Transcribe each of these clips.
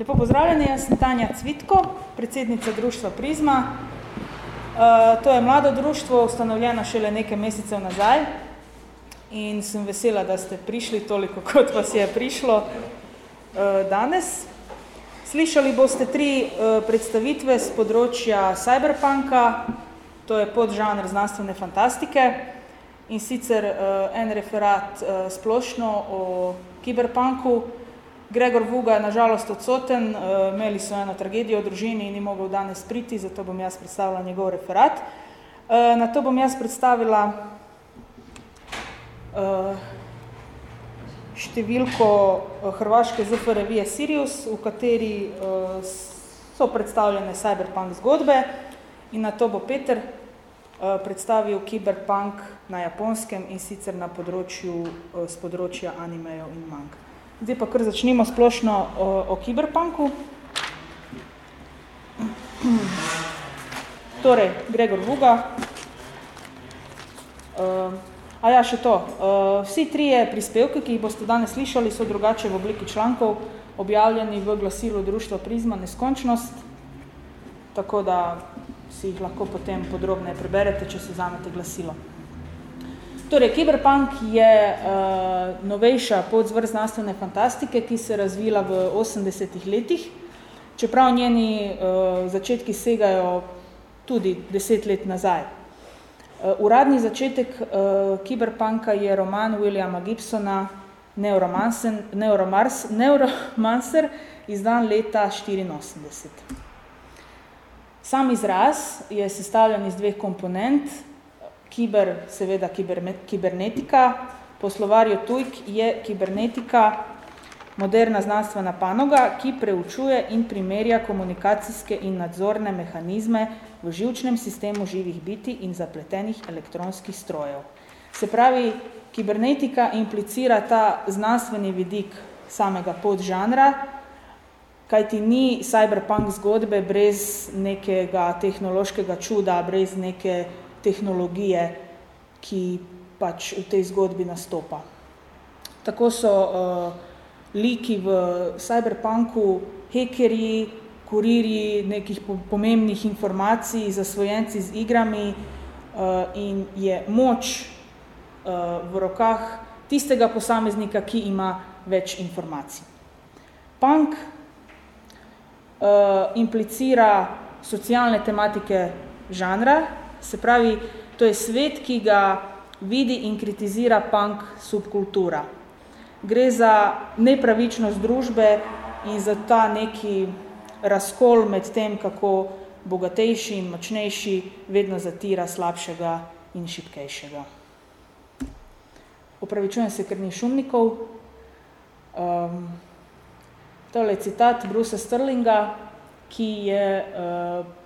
Lepo pozdravljeni, jaz sem Tanja Cvitko, predsednica društva Prizma. Uh, to je mlado društvo, ustanovljeno šele nekaj mesecev nazaj in sem vesela, da ste prišli toliko, kot vas je prišlo uh, danes. Slišali boste tri uh, predstavitve z področja cyberpunka, to je podžanr znanstvene fantastike in sicer uh, en referat uh, splošno o kiberpunku, Gregor Vuga je nažalost odsoten, uh, imeli so eno tragedijo v družini in ni mogel danes priti, zato bom jaz predstavila njegov referat. Uh, na to bom jaz predstavila uh, številko hrvaške ZF revije Sirius, v kateri so predstavljene cyberpunk zgodbe in na to bo Peter predstavil kiberpunk na japonskem in sicer na področju, z področja animejo in manga. Zdaj pa kar začnimo splošno o, o kiberpunku. Torej, Gregor Vuga. Uh, a ja, še to. Uh, vsi trije prispevki, ki jih boste danes slišali, so drugače v obliki člankov objavljeni v glasilu Društva Prizma Neskončnost, tako da si jih lahko potem podrobneje preberete, če se zamete glasilo. Torej, kiberpunk je uh, novejša podzvr znanstvene fantastike, ki se razvila v 80-ih letih, čeprav njeni uh, začetki segajo tudi deset let nazaj. Uh, uradni začetek uh, kiberpunka je roman Williama Gibsona Neuromancer, Neuromars, Neuromancer izdan leta 84. Sam izraz je sestavljen iz dveh komponent, kiber, seveda kibernetika, po slovarju Tujk je kibernetika moderna znanstvena panoga, ki preučuje in primerja komunikacijske in nadzorne mehanizme v živčnem sistemu živih biti in zapletenih elektronskih strojev. Se pravi, kibernetika implicira ta znanstveni vidik samega podžanra, kajti ni cyberpunk zgodbe brez nekega tehnološkega čuda, brez neke tehnologije, ki pač v tej zgodbi nastopa. Tako so uh, liki v cyberpunku, hekerji, kuriri nekih pomembnih informacij, zasvojenci z igrami uh, in je moč uh, v rokah tistega posameznika, ki ima več informacij. Punk uh, implicira socialne tematike žanra, Se pravi, to je svet, ki ga vidi in kritizira punk subkultura. Gre za nepravičnost družbe in za ta neki razkol med tem, kako bogatejši in močnejši vedno zatira slabšega in šipkejšega. Opravičujem se, ker ni šumnikov. Um, tole je citat Brusa Sterlinga, ki je uh,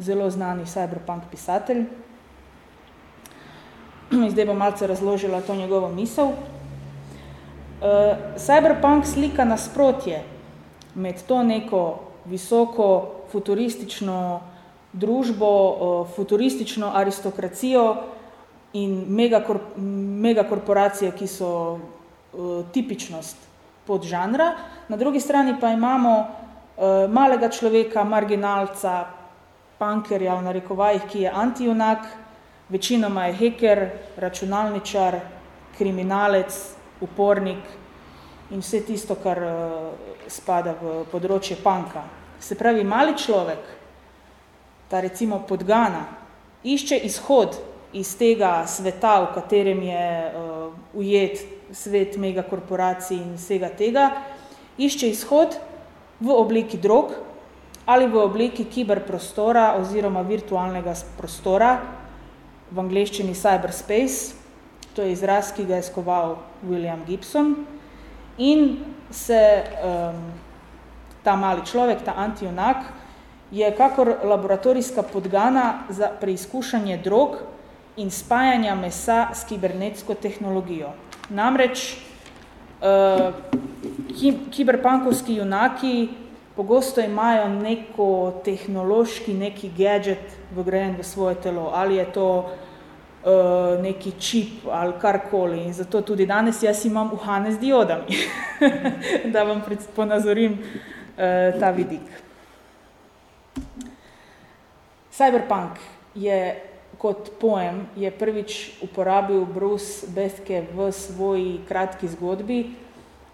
zelo znani cyberpunk pisatelj. Zdaj bom malce razložila to njegovo misel. Uh, cyberpunk slika nasprotje med to neko visoko futuristično družbo, uh, futuristično aristokracijo in megakorp megakorporacije, ki so uh, tipičnost podžanra. Na drugi strani pa imamo malega človeka, marginalca, punkerja v narekovajih, ki je antijunak, večinoma je heker, računalničar, kriminalec, upornik in vse tisto, kar uh, spada v področje panka. Se pravi, mali človek, ta recimo podgana, išče izhod iz tega sveta, v katerem je uh, ujet svet megakorporacij in vsega tega, išče izhod v obliki drog, ali v obliki kiberprostora oziroma virtualnega prostora, v angleščini cyberspace, to je izraz, ki ga je skoval William Gibson, in se um, ta mali človek, ta antijunak, je kakor laboratorijska podgana za preizkušanje drog in spajanja mesa s kibernetsko tehnologijo. Namreč uh, kiberpunkovski junaki pogosto imajo neko tehnološki, neki gadget vgrajen v svoje telo, ali je to uh, neki čip ali karkoli. In zato tudi danes jaz imam uhane z diodami, da vam ponazorim ta vidik. Cyberpunk je kot poem je prvič uporabil Bruce Bethke v svoji kratki zgodbi,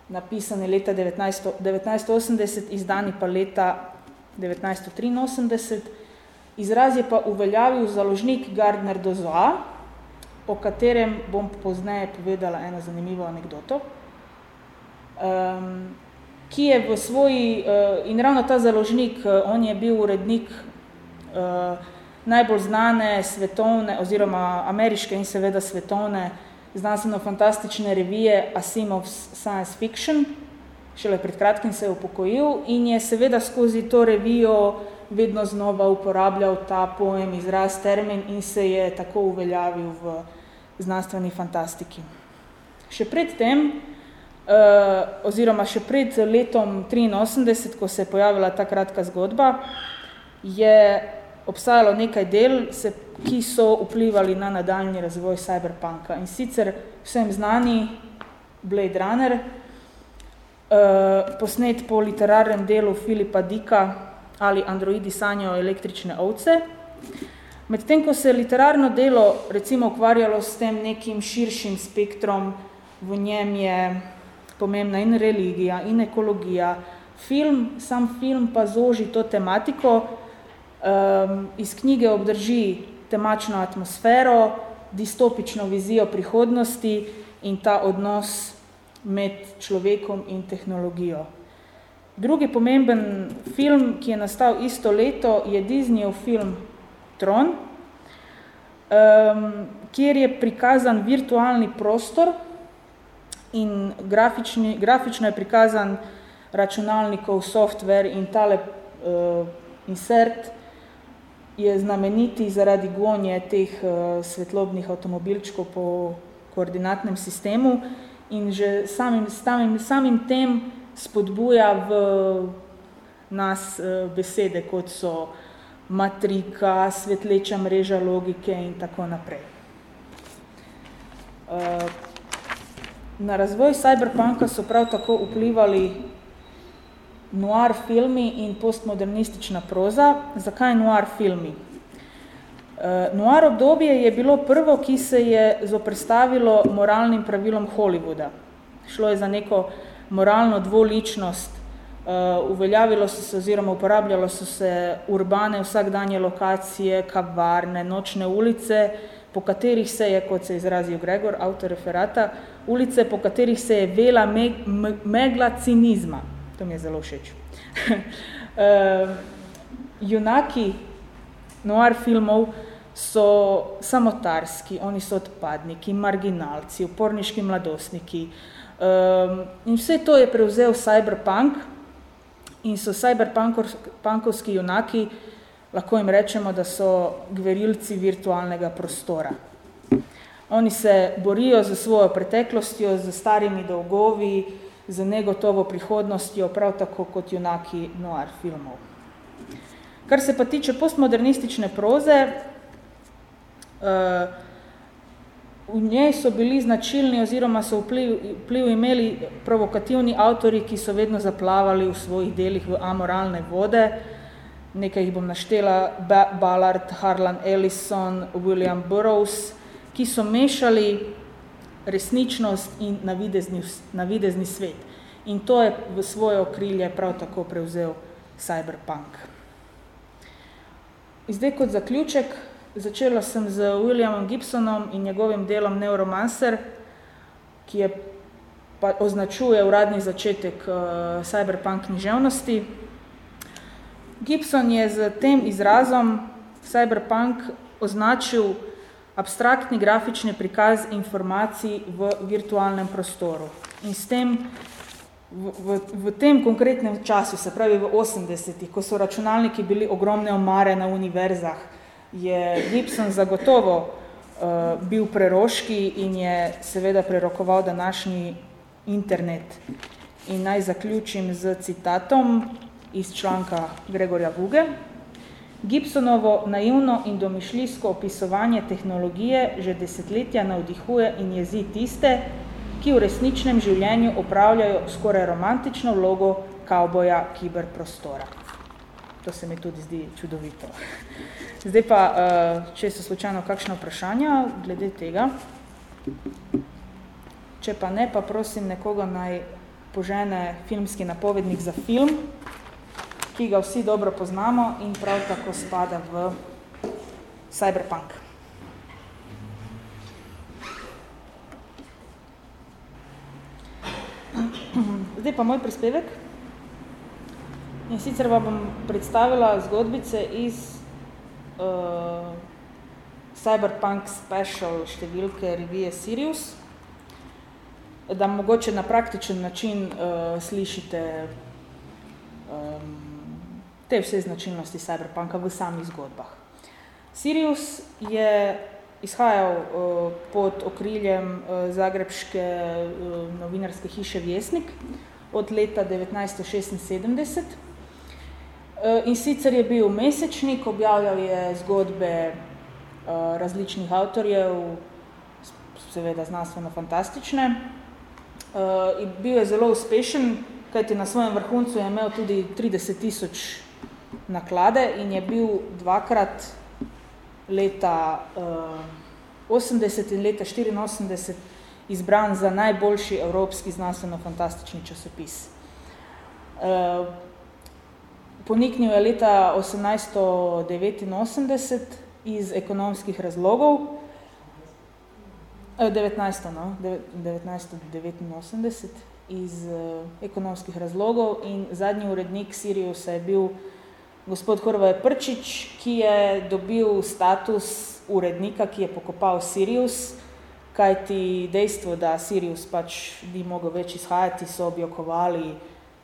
napisani leta 19, 1980, izdani pa leta 1983. Izraz je pa uveljavil založnik Gardner Dozoa, o katerem bom pozneje povedala eno zanimivo anegdoto, um, ki je v svoji, uh, in ravno ta založnik, uh, on je bil urednik uh, najbolj znane svetovne oziroma ameriške in seveda svetovne znanstveno-fantastične revije Asimov's Science Fiction, šele pred kratkim se je upokojil in je seveda skozi to revijo vedno znova uporabljal ta pojem, izraz, termin in se je tako uveljavil v znanstveni fantastiki. Še pred tem, uh, oziroma še pred letom 83, ko se je pojavila ta kratka zgodba, je obstajalo nekaj del, se, ki so vplivali na nadaljni razvoj cyberpunka. In sicer vsem znani Blade Runner, uh, posnet po literarnem delu Filipa Dika ali Androidi sanjajo električne ovce. Medtem, ko se literarno delo recimo ukvarjalo s tem nekim širšim spektrom, v njem je pomembna in religija, in ekologija, film, sam film pa zoži to tematiko, um, iz knjige obdrži temačno atmosfero, distopično vizijo prihodnosti in ta odnos med človekom in tehnologijo. Drugi pomemben film, ki je nastal isto leto, je Disneyov film Tron, um, kjer je prikazan virtualni prostor in grafični, grafično je prikazan računalnikov, software in tale uh, insert je znameniti zaradi gonje teh uh, svetlobnih avtomobilčkov po koordinatnem sistemu in že samim, samim, samim tem spodbuja v nas uh, besede, kot so matrika, svetleča mreža logike in tako naprej. Uh, na razvoj cyberpunka so prav tako vplivali noir filmi in postmodernistična proza. Zakaj noir filmi? Uh, noir obdobje je bilo prvo, ki se je zoprestavilo moralnim pravilom Hollywooda. Šlo je za neko moralno dvoličnost. Uh, uveljavilo so se oziroma uporabljalo so se urbane vsakdanje lokacije, kavarne, nočne ulice, po katerih se je, kot se izrazil Gregor, avtor referata, ulice, po katerih se je vela me megla cinizma. To mi je zelo všeč. uh, junaki noir filmov so samotarski, oni so odpadniki, marginalci, uporniški mladostniki. Um, in vse to je prevzel cyberpunk in so cyberpunkovski junaki, lahko jim rečemo, da so gverilci virtualnega prostora. Oni se borijo za svojo preteklostjo, za starimi dolgovi, z negotovo prihodnostjo, prav tako kot junaki noir filmov. Kar se pa tiče postmodernistične proze, uh, v njej so bili značilni oziroma so vpliv, vpliv imeli provokativni avtori, ki so vedno zaplavali v svojih delih v amoralne vode. Nekaj jih bom naštela, Ballard, Harlan Ellison, William Burroughs, ki so mešali resničnost in navidezni, navidezni svet. In to je v svoje okrilje prav tako prevzel cyberpunk. Zdaj kot zaključek, začela sem z Williamom Gibsonom in njegovim delom Neuromancer, ki je pa označuje uradni začetek uh, cyberpunk književnosti. Gibson je z tem izrazom cyberpunk označil abstraktni grafični prikaz informacij v virtualnem prostoru. In s tem, v, v, v tem konkretnem času, se pravi v 80-ih, ko so računalniki bili ogromne omare na univerzah, je Gibson zagotovo uh, bil preroški in je seveda prerokoval današnji internet. In naj zaključim z citatom iz članka Gregorja Vuge. Gibsonovo naivno in domišljijsko opisovanje tehnologije že desetletja navdihuje in jezi tiste, ki v resničnem življenju opravljajo skoraj romantično vlogo kavboja kiberprostora. To se mi tudi zdi čudovito. Zdaj pa, uh, če so slučajno kakšne vprašanja glede tega, če pa ne, pa prosim nekoga naj požene filmski napovednik za film, ki ga vsi dobro poznamo in prav tako spada v cyberpunk. Zdaj pa moj prispevek. In sicer vam bom predstavila zgodbice iz uh, Cyberpunk Special številke revije Sirius, da mogoče na praktičen način uh, slišite um, te vse značilnosti Cyberpunka v samih zgodbah. Sirius je izhajal uh, pod okriljem uh, zagrebške uh, novinarske hiše Vjesnik od leta 1976 uh, in sicer je bil mesečnik, objavljal je zgodbe uh, različnih avtorjev, seveda znanstveno-fantastične. Uh, in bil je zelo uspešen, kajti na svojem vrhuncu je imel tudi 30 tisoč naklade in je bil dvakrat leta uh, 80 in leta 84 izbran za najboljši evropski znanstveno-fantastični časopis. Uh, poniknil je leta 1889 iz ekonomskih razlogov, 19. No, 1989 iz uh, ekonomskih razlogov in zadnji urednik Siriusa je bil gospod Horvaj Prčič, ki je dobil status urednika, ki je pokopal Sirius, kajti dejstvo, da Sirius pač ni mogel več izhajati, so objokovali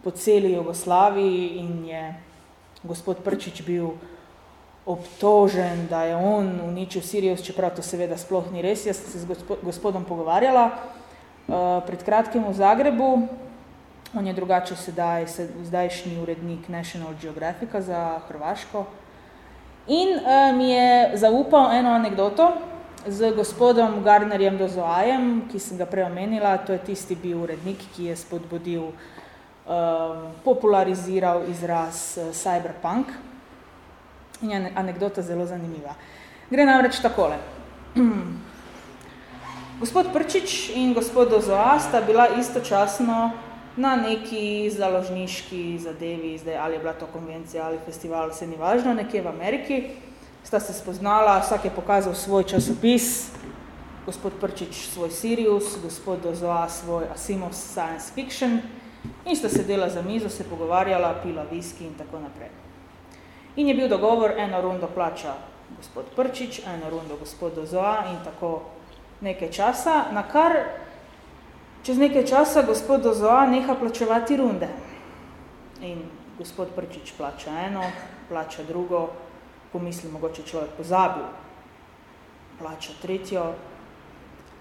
po celi Jugoslaviji in je gospod Prčič bil obtožen, da je on uničil Sirius, čeprav to seveda sploh ni res. Jaz sem se z gospodom pogovarjala uh, pred kratkim v Zagrebu, On je drugače sedaj, zdajšnji urednik National Geographica za Hrvaško. In uh, mi je zaupal eno anegdoto z gospodom Gardnerjem Dozoajem, ki sem ga prej omenila. To je tisti bil urednik, ki je spodbudil, uh, populariziral izraz uh, cyberpunk. In je anegdota zelo zanimiva. Gre namreč takole. gospod Prčič in gospod Dozoa sta bila istočasno na neki založniški zadevi, zdaj ali je bila to konvencija ali festival, se ni važno, nekje v Ameriki, sta se spoznala, vsak je pokazal svoj časopis, gospod Prčič svoj Sirius, gospod Dozoa svoj Asimov Science Fiction in sta sedela za mizo, se pogovarjala, pila viski in tako naprej. In je bil dogovor, eno rundo plača gospod Prčič, eno rundo gospod Dozoa in tako nekaj časa, na kar Čez nekaj časa gospod Dozoa neha plačevati runde. In gospod Prčič plača eno, plača drugo, pomisli, mogoče človek pozabil, plača tretjo,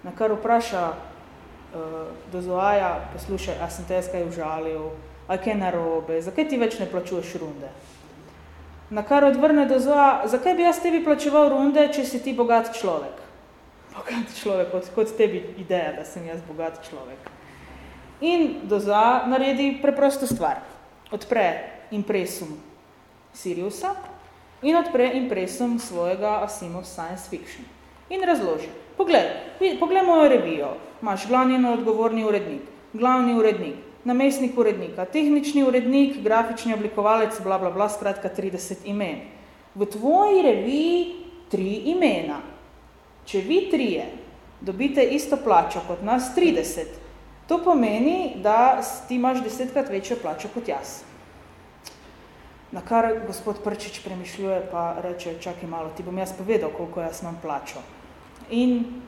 na kar vpraša uh, Dozoaja, poslušaj, a sem te kaj užalil, a kaj narobe, zakaj ti več ne plačuješ runde? Na kar odvrne Dozoa, zakaj bi jaz tebi plačeval runde, če si ti bogat človek? Bogat človek, kot, kot tebi ideja, da sem jaz bogat človek. In doza naredi preprosto stvar. Odpre impresum Siriusa in odpre impresum svojega Asimov Science Fiction. In razloži. Poglej, poglej mojo revijo. Imaš glavni in odgovorni urednik, glavni urednik, namestnik urednika, tehnični urednik, grafični oblikovalec, bla, bla, bla, skratka 30 imen. V tvoji reviji tri imena. Če vi trije dobite isto plačo kot nas 30, to pomeni, da ti imaš desetkrat večjo plačo kot jaz. Na kar gospod Prčič premišljuje, pa reče, čakaj malo, ti bom jaz povedal, koliko jaz imam plačo. In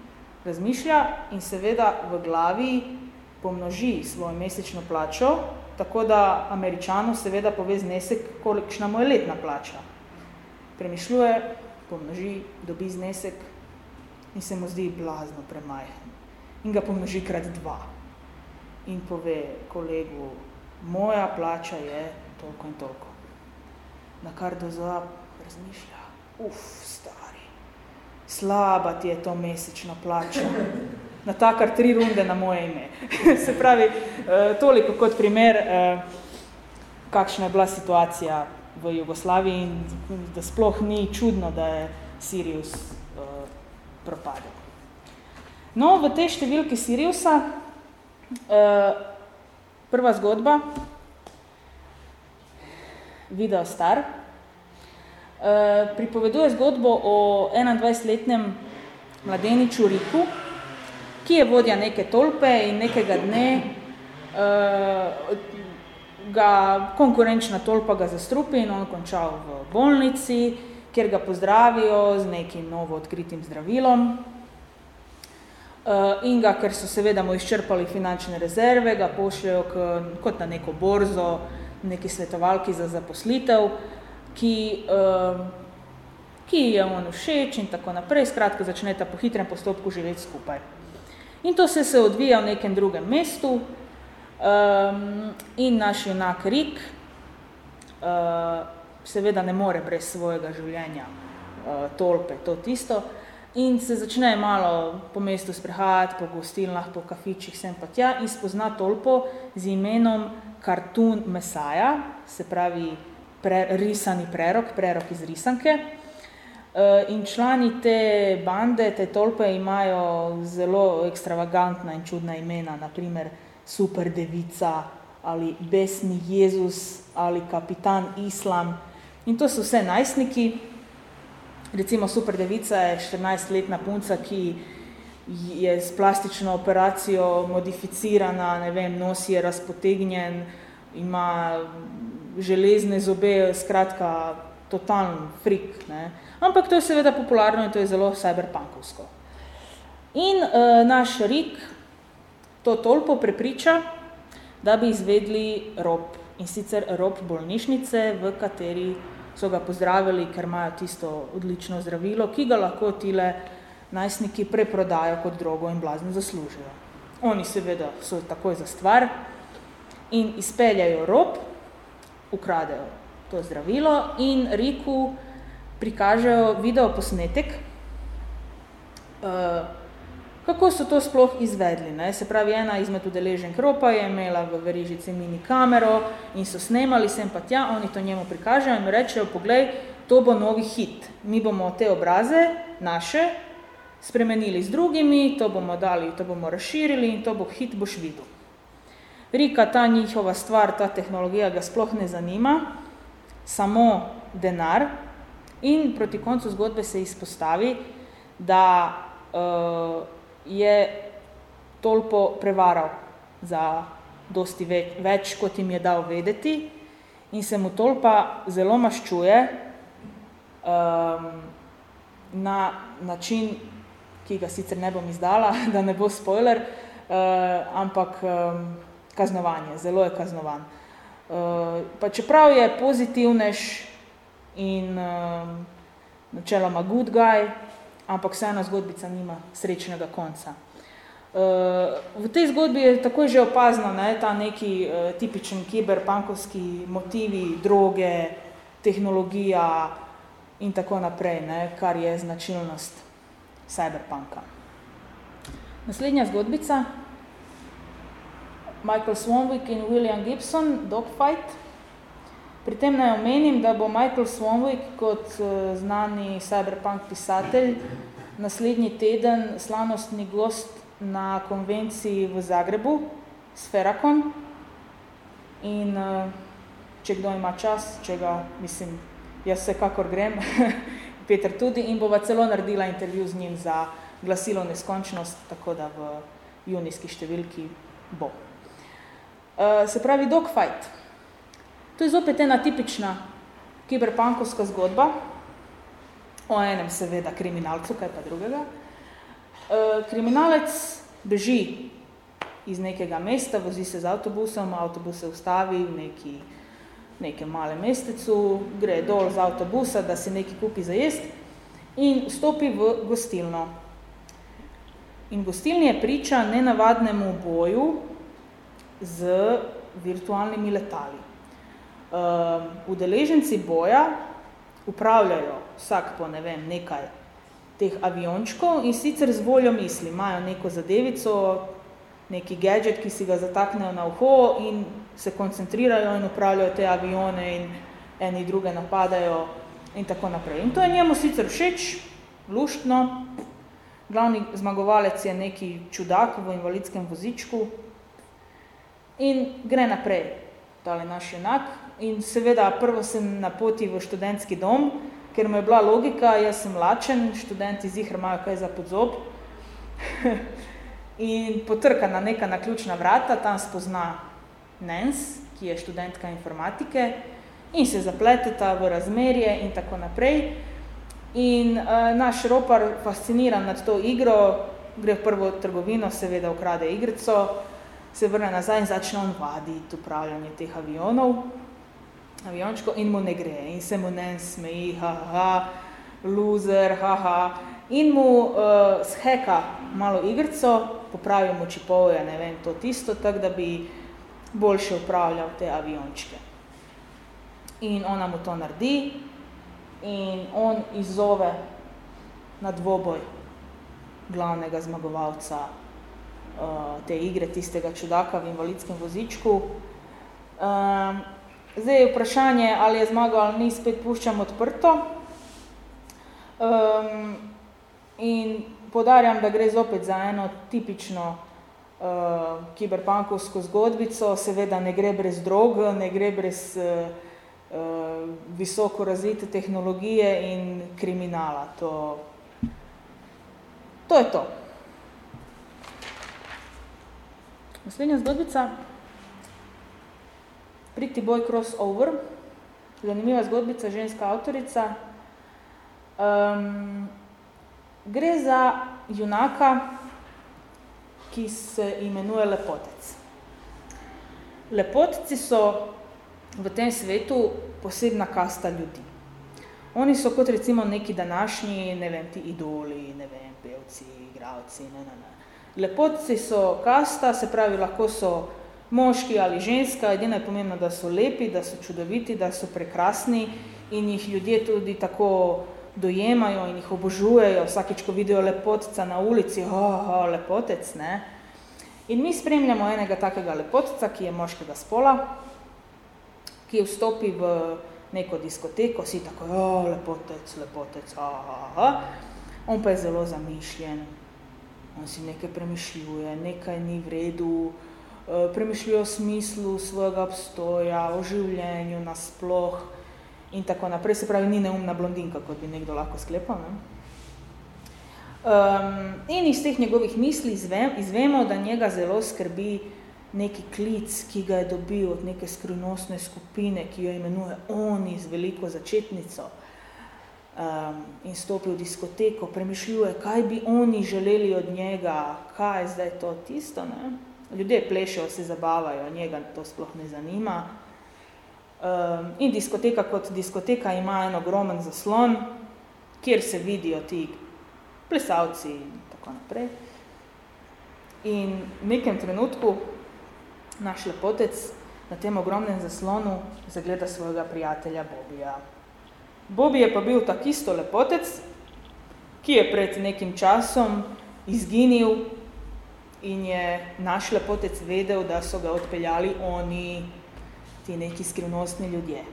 razmišlja in seveda v glavi pomnoži svojo mesečno plačo, tako da američano seveda pove znesek, kolikšna mu je letna plača. Premišljuje, pomnoži, dobi znesek, in se mu zdi blazno premajhen. In ga pomnoži krat dva. In pove kolegu, moja plača je toliko in toliko. Na kar doza razmišlja, uf, stari, slaba ti je to mesečna plača. Na takar tri runde na moje ime. se pravi, eh, toliko kot primer, eh, kakšna je bila situacija v Jugoslaviji in da sploh ni čudno, da je Sirius propadel. No, v tej številki Siriusa, uh, prva zgodba, video star, uh, pripoveduje zgodbo o 21-letnem mladeniču Riku, ki je vodja neke tolpe in nekega dne uh, ga konkurenčna tolpa ga zastrupi in on končal v bolnici, kjer ga pozdravijo z nekim novo odkritim zdravilom. Uh, in ga, ker so seveda mu izčrpali finančne rezerve, ga pošljajo k, kot na neko borzo, neki svetovalki za zaposlitev, ki, uh, ki je on všeč in tako naprej. Skratka, začneta po hitrem postopku živeti skupaj. In to se se odvija v nekem drugem mestu um, in naš junak Rik seveda ne more brez svojega življenja uh, tolpe, to tisto, in se začne malo po mestu sprehajati, po gostilnah, po kafičih, sem pa tja in spozna tolpo z imenom Cartoon Messiah, se pravi pre, risani prerok, prerok iz risanke, Eh, in člani te bande, te tolpe imajo zelo ekstravagantna in čudna imena, naprimer Super Devica ali Besni Jezus ali Kapitan Islam. In to so vse najstniki. Recimo Super Devica je 14-letna punca, ki je s plastično operacijo modificirana, ne vem, nos je razpotegnjen, ima železne zobe, skratka, totalen frik. Ne. Ampak to je seveda popularno in to je zelo cyberpunkovsko. In uh, naš Rik to tolpo prepriča, da bi izvedli rob. In sicer rob bolnišnice, v kateri so ga pozdravili, ker imajo tisto odlično zdravilo, ki ga lahko tile najstniki preprodajo kot drogo in blazno zaslužijo. Oni seveda so takoj za stvar in izpeljajo rob, ukradejo to zdravilo in Riku prikažejo video posnetek, uh, kako so to sploh izvedli. Ne? Se pravi, ena izmed udeležen kropa je imela v verižici mini kamero in so snemali sem pa tja, oni to njemu prikažejo in rečejo, poglej, to bo novi hit. Mi bomo te obraze naše spremenili z drugimi, to bomo dali, to bomo razširili in to bo hit, boš videl. Rika, ta njihova stvar, ta tehnologija ga sploh ne zanima, samo denar, In proti koncu zgodbe se izpostavi, da uh, je tolpo prevaral za dosti več, več, kot jim je dal vedeti in se mu tolpa zelo maščuje um, na način, ki ga sicer ne bom izdala, da ne bo spoiler, uh, ampak um, kaznovanje, zelo je kaznovan. Uh, pa čeprav je pozitivnež, in um, načeloma good guy, ampak vseeno zgodbica nima srečnega konca. Uh, v tej zgodbi je tako že opazno ne, ta neki uh, tipičen kiberpunkovski motivi, droge, tehnologija in tako naprej, ne, kar je značilnost cyberpunka. Naslednja zgodbica, Michael Swanwick in William Gibson, Dogfight. Pri tem naj omenim, da bo Michael Swanwick kot uh, znani cyberpunk pisatelj naslednji teden slavnostni gost na konvenciji v Zagrebu, Sferakon. In uh, če kdo ima čas, če ga, mislim, jaz vsekakor grem, Peter tudi, in bova celo naredila intervju z njim za glasilo neskončnost, tako da v junijski številki bo. Uh, se pravi, dogfight. To je zopet ena tipična kiberpunkovska zgodba, o enem seveda kriminalcu, kaj pa drugega. E, kriminalec beži iz nekega mesta, vozi se z avtobusom, avtobus se ustavi v neki, nekem malem mestecu, gre dol z avtobusa, da si neki kupi za jest in vstopi v gostilno. In gostilni je priča nenavadnemu boju z virtualnimi letali um, udeleženci boja upravljajo vsak po ne vem, nekaj teh aviončkov in sicer z voljo misli. Imajo neko zadevico, neki gadget, ki si ga zataknejo na uho in se koncentrirajo in upravljajo te avione in eni druge napadajo in tako naprej. In to je njemu sicer všeč, luštno, glavni zmagovalec je neki čudak v invalidskem vozičku in gre naprej, tale naš enak. In seveda prvo sem na poti v študentski dom, ker mu je bila logika, jaz sem lačen, študenti zihr imajo kaj za podzob. in potrka na neka naključna vrata, tam spozna Nens, ki je študentka informatike, in se zapleteta v razmerje in tako naprej. In uh, naš ropar, fasciniran nad to igro, gre v prvo trgovino, seveda ukrade igrico, se vrne nazaj in začne on vaditi upravljanje teh avionov, aviončko, in mu ne gre. In se mu ne smeji, ha, ha, loser, ha, ha. In mu uh, sheka malo igrico, popravi mu čipovje, ne vem, to tisto, tak, da bi boljše upravljal te aviončke. In ona mu to naredi in on izzove na dvoboj glavnega zmagovalca uh, te igre, tistega čudaka v invalidskem vozičku. Um, zdaj je vprašanje, ali je zmagal ali ni, spet puščam odprto. Um, in podarjam, da gre zopet za eno tipično uh, kiberpunkovsko zgodbico, seveda ne gre brez drog, ne gre brez uh, uh, visoko razvite tehnologije in kriminala. To, to je to. Naslednja zgodbica, Pretty Boy Crossover, zanimiva zgodbica, ženska avtorica. Um, gre za junaka, ki se imenuje Lepotec. Lepotci so v tem svetu posebna kasta ljudi. Oni so kot recimo neki današnji, ne vem, ti idoli, ne vem, pevci, igravci, ne, ne, ne. Lepotci so kasta, se pravi, lahko so moški ali ženska, edino je pomembno, da so lepi, da so čudoviti, da so prekrasni in jih ljudje tudi tako dojemajo in jih obožujejo, vsakič, ko vidijo lepotca na ulici, oh, oh, lepotec, ne. In mi spremljamo enega takega lepotca, ki je moškega spola, ki vstopi v neko diskoteko, si tako, oh, lepotec, lepotec, ah, ah, ah. On pa je zelo zamišljen, on si nekaj premišljuje, nekaj ni v redu, eh, premišljuje o smislu svojega obstoja, o življenju nasploh in tako naprej. Se pravi, ni neumna blondinka, kot bi nekdo lahko sklepal. Ne? Um, in iz teh njegovih misli izvem, izvemo, da njega zelo skrbi neki klic, ki ga je dobil od neke skrivnostne skupine, ki jo imenuje Oni z veliko začetnico um, in stopi v diskoteko, premišljuje, kaj bi oni želeli od njega, kaj je zdaj to tisto. Ne? Ljudje plešejo, se zabavajo, njega to sploh ne zanima. Um, in diskoteka kot diskoteka ima en ogromen zaslon, kjer se vidijo ti plesalci in tako naprej. In v nekem trenutku naš lepotec na tem ogromnem zaslonu zagleda svojega prijatelja Bobija. Bobi je pa bil tak isto lepotec, ki je pred nekim časom izginil in je naš lepotec vedel, da so ga odpeljali oni, ti neki skrivnostni ljudje.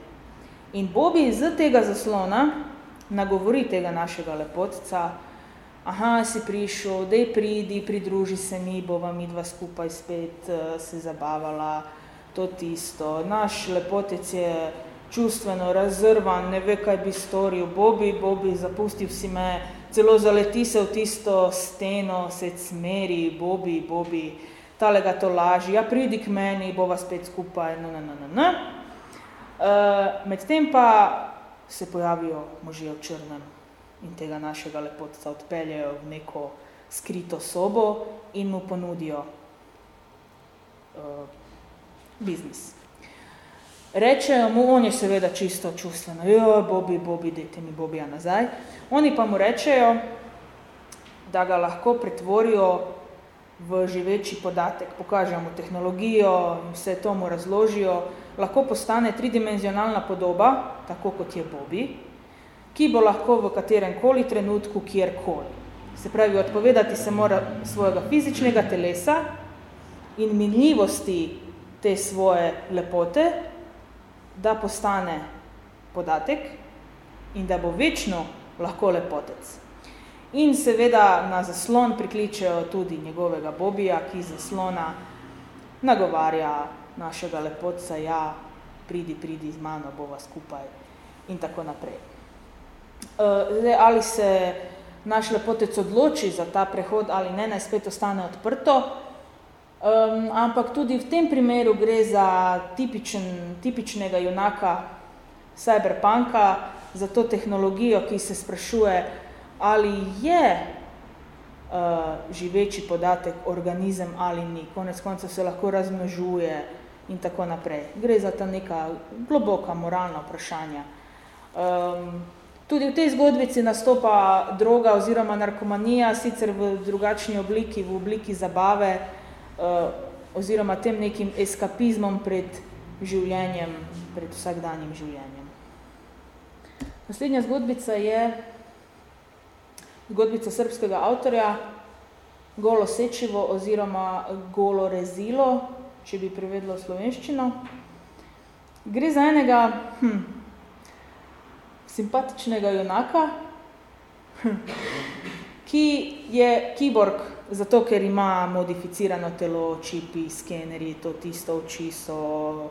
In Bobi z tega zaslona nagovori tega našega lepotca, aha, si prišel, dej pridi, pridruži se mi, bova mi dva skupaj spet uh, se zabavala, to tisto. Naš lepotec je čustveno razrvan, ne ve, kaj bi storil, Bobi, Bobi, zapustil si me, celo zaleti se v tisto steno, se smeri, Bobi, Bobi, tale ga to laži, ja, pridi k meni, bova spet skupaj, no, no, no, no, no. Uh, medtem pa se pojavijo možje v črnem in tega našega lepotca odpeljajo v neko skrito sobo in mu ponudijo uh, biznis. Rečejo mu, on je seveda čisto čustveno, jo, Bobi, Bobi, dajte mi Bobija nazaj. Oni pa mu rečejo, da ga lahko pretvorijo v živeči podatek, pokažejo mu tehnologijo in vse to mu razložijo, lahko postane tridimenzionalna podoba, tako kot je Bobi, ki bo lahko v katerem koli trenutku, kjerkoli. Se pravi, odpovedati se mora svojega fizičnega telesa in minljivosti te svoje lepote, da postane podatek in da bo večno lahko lepotec. In seveda na zaslon prikličejo tudi njegovega Bobija, ki zaslona nagovarja našega lepotca, ja, pridi, pridi z mano, bova skupaj in tako naprej. Eh, zdaj, ali se naš lepotec odloči za ta prehod ali ne, naj spet ostane odprto, um, ampak tudi v tem primeru gre za tipičen, tipičnega junaka cyberpunka, za to tehnologijo, ki se sprašuje, ali je uh, živeči podatek organizem ali ni. Konec konca se lahko razmnožuje in tako naprej. Gre za ta neka globoka moralna vprašanja. Um, tudi v tej zgodbici nastopa droga oziroma narkomanija, sicer v drugačni obliki, v obliki zabave oziroma tem nekim eskapizmom pred življenjem, pred vsakdanjim življenjem. Naslednja zgodbica je zgodbica srpskega avtorja, golo sečivo oziroma golo rezilo, če bi prevedlo slovenščino. Gre za enega hm, simpatičnega junaka, hm, ki je kiborg, zato ker ima modificirano telo, čipi, skenerji, to tisto oči so,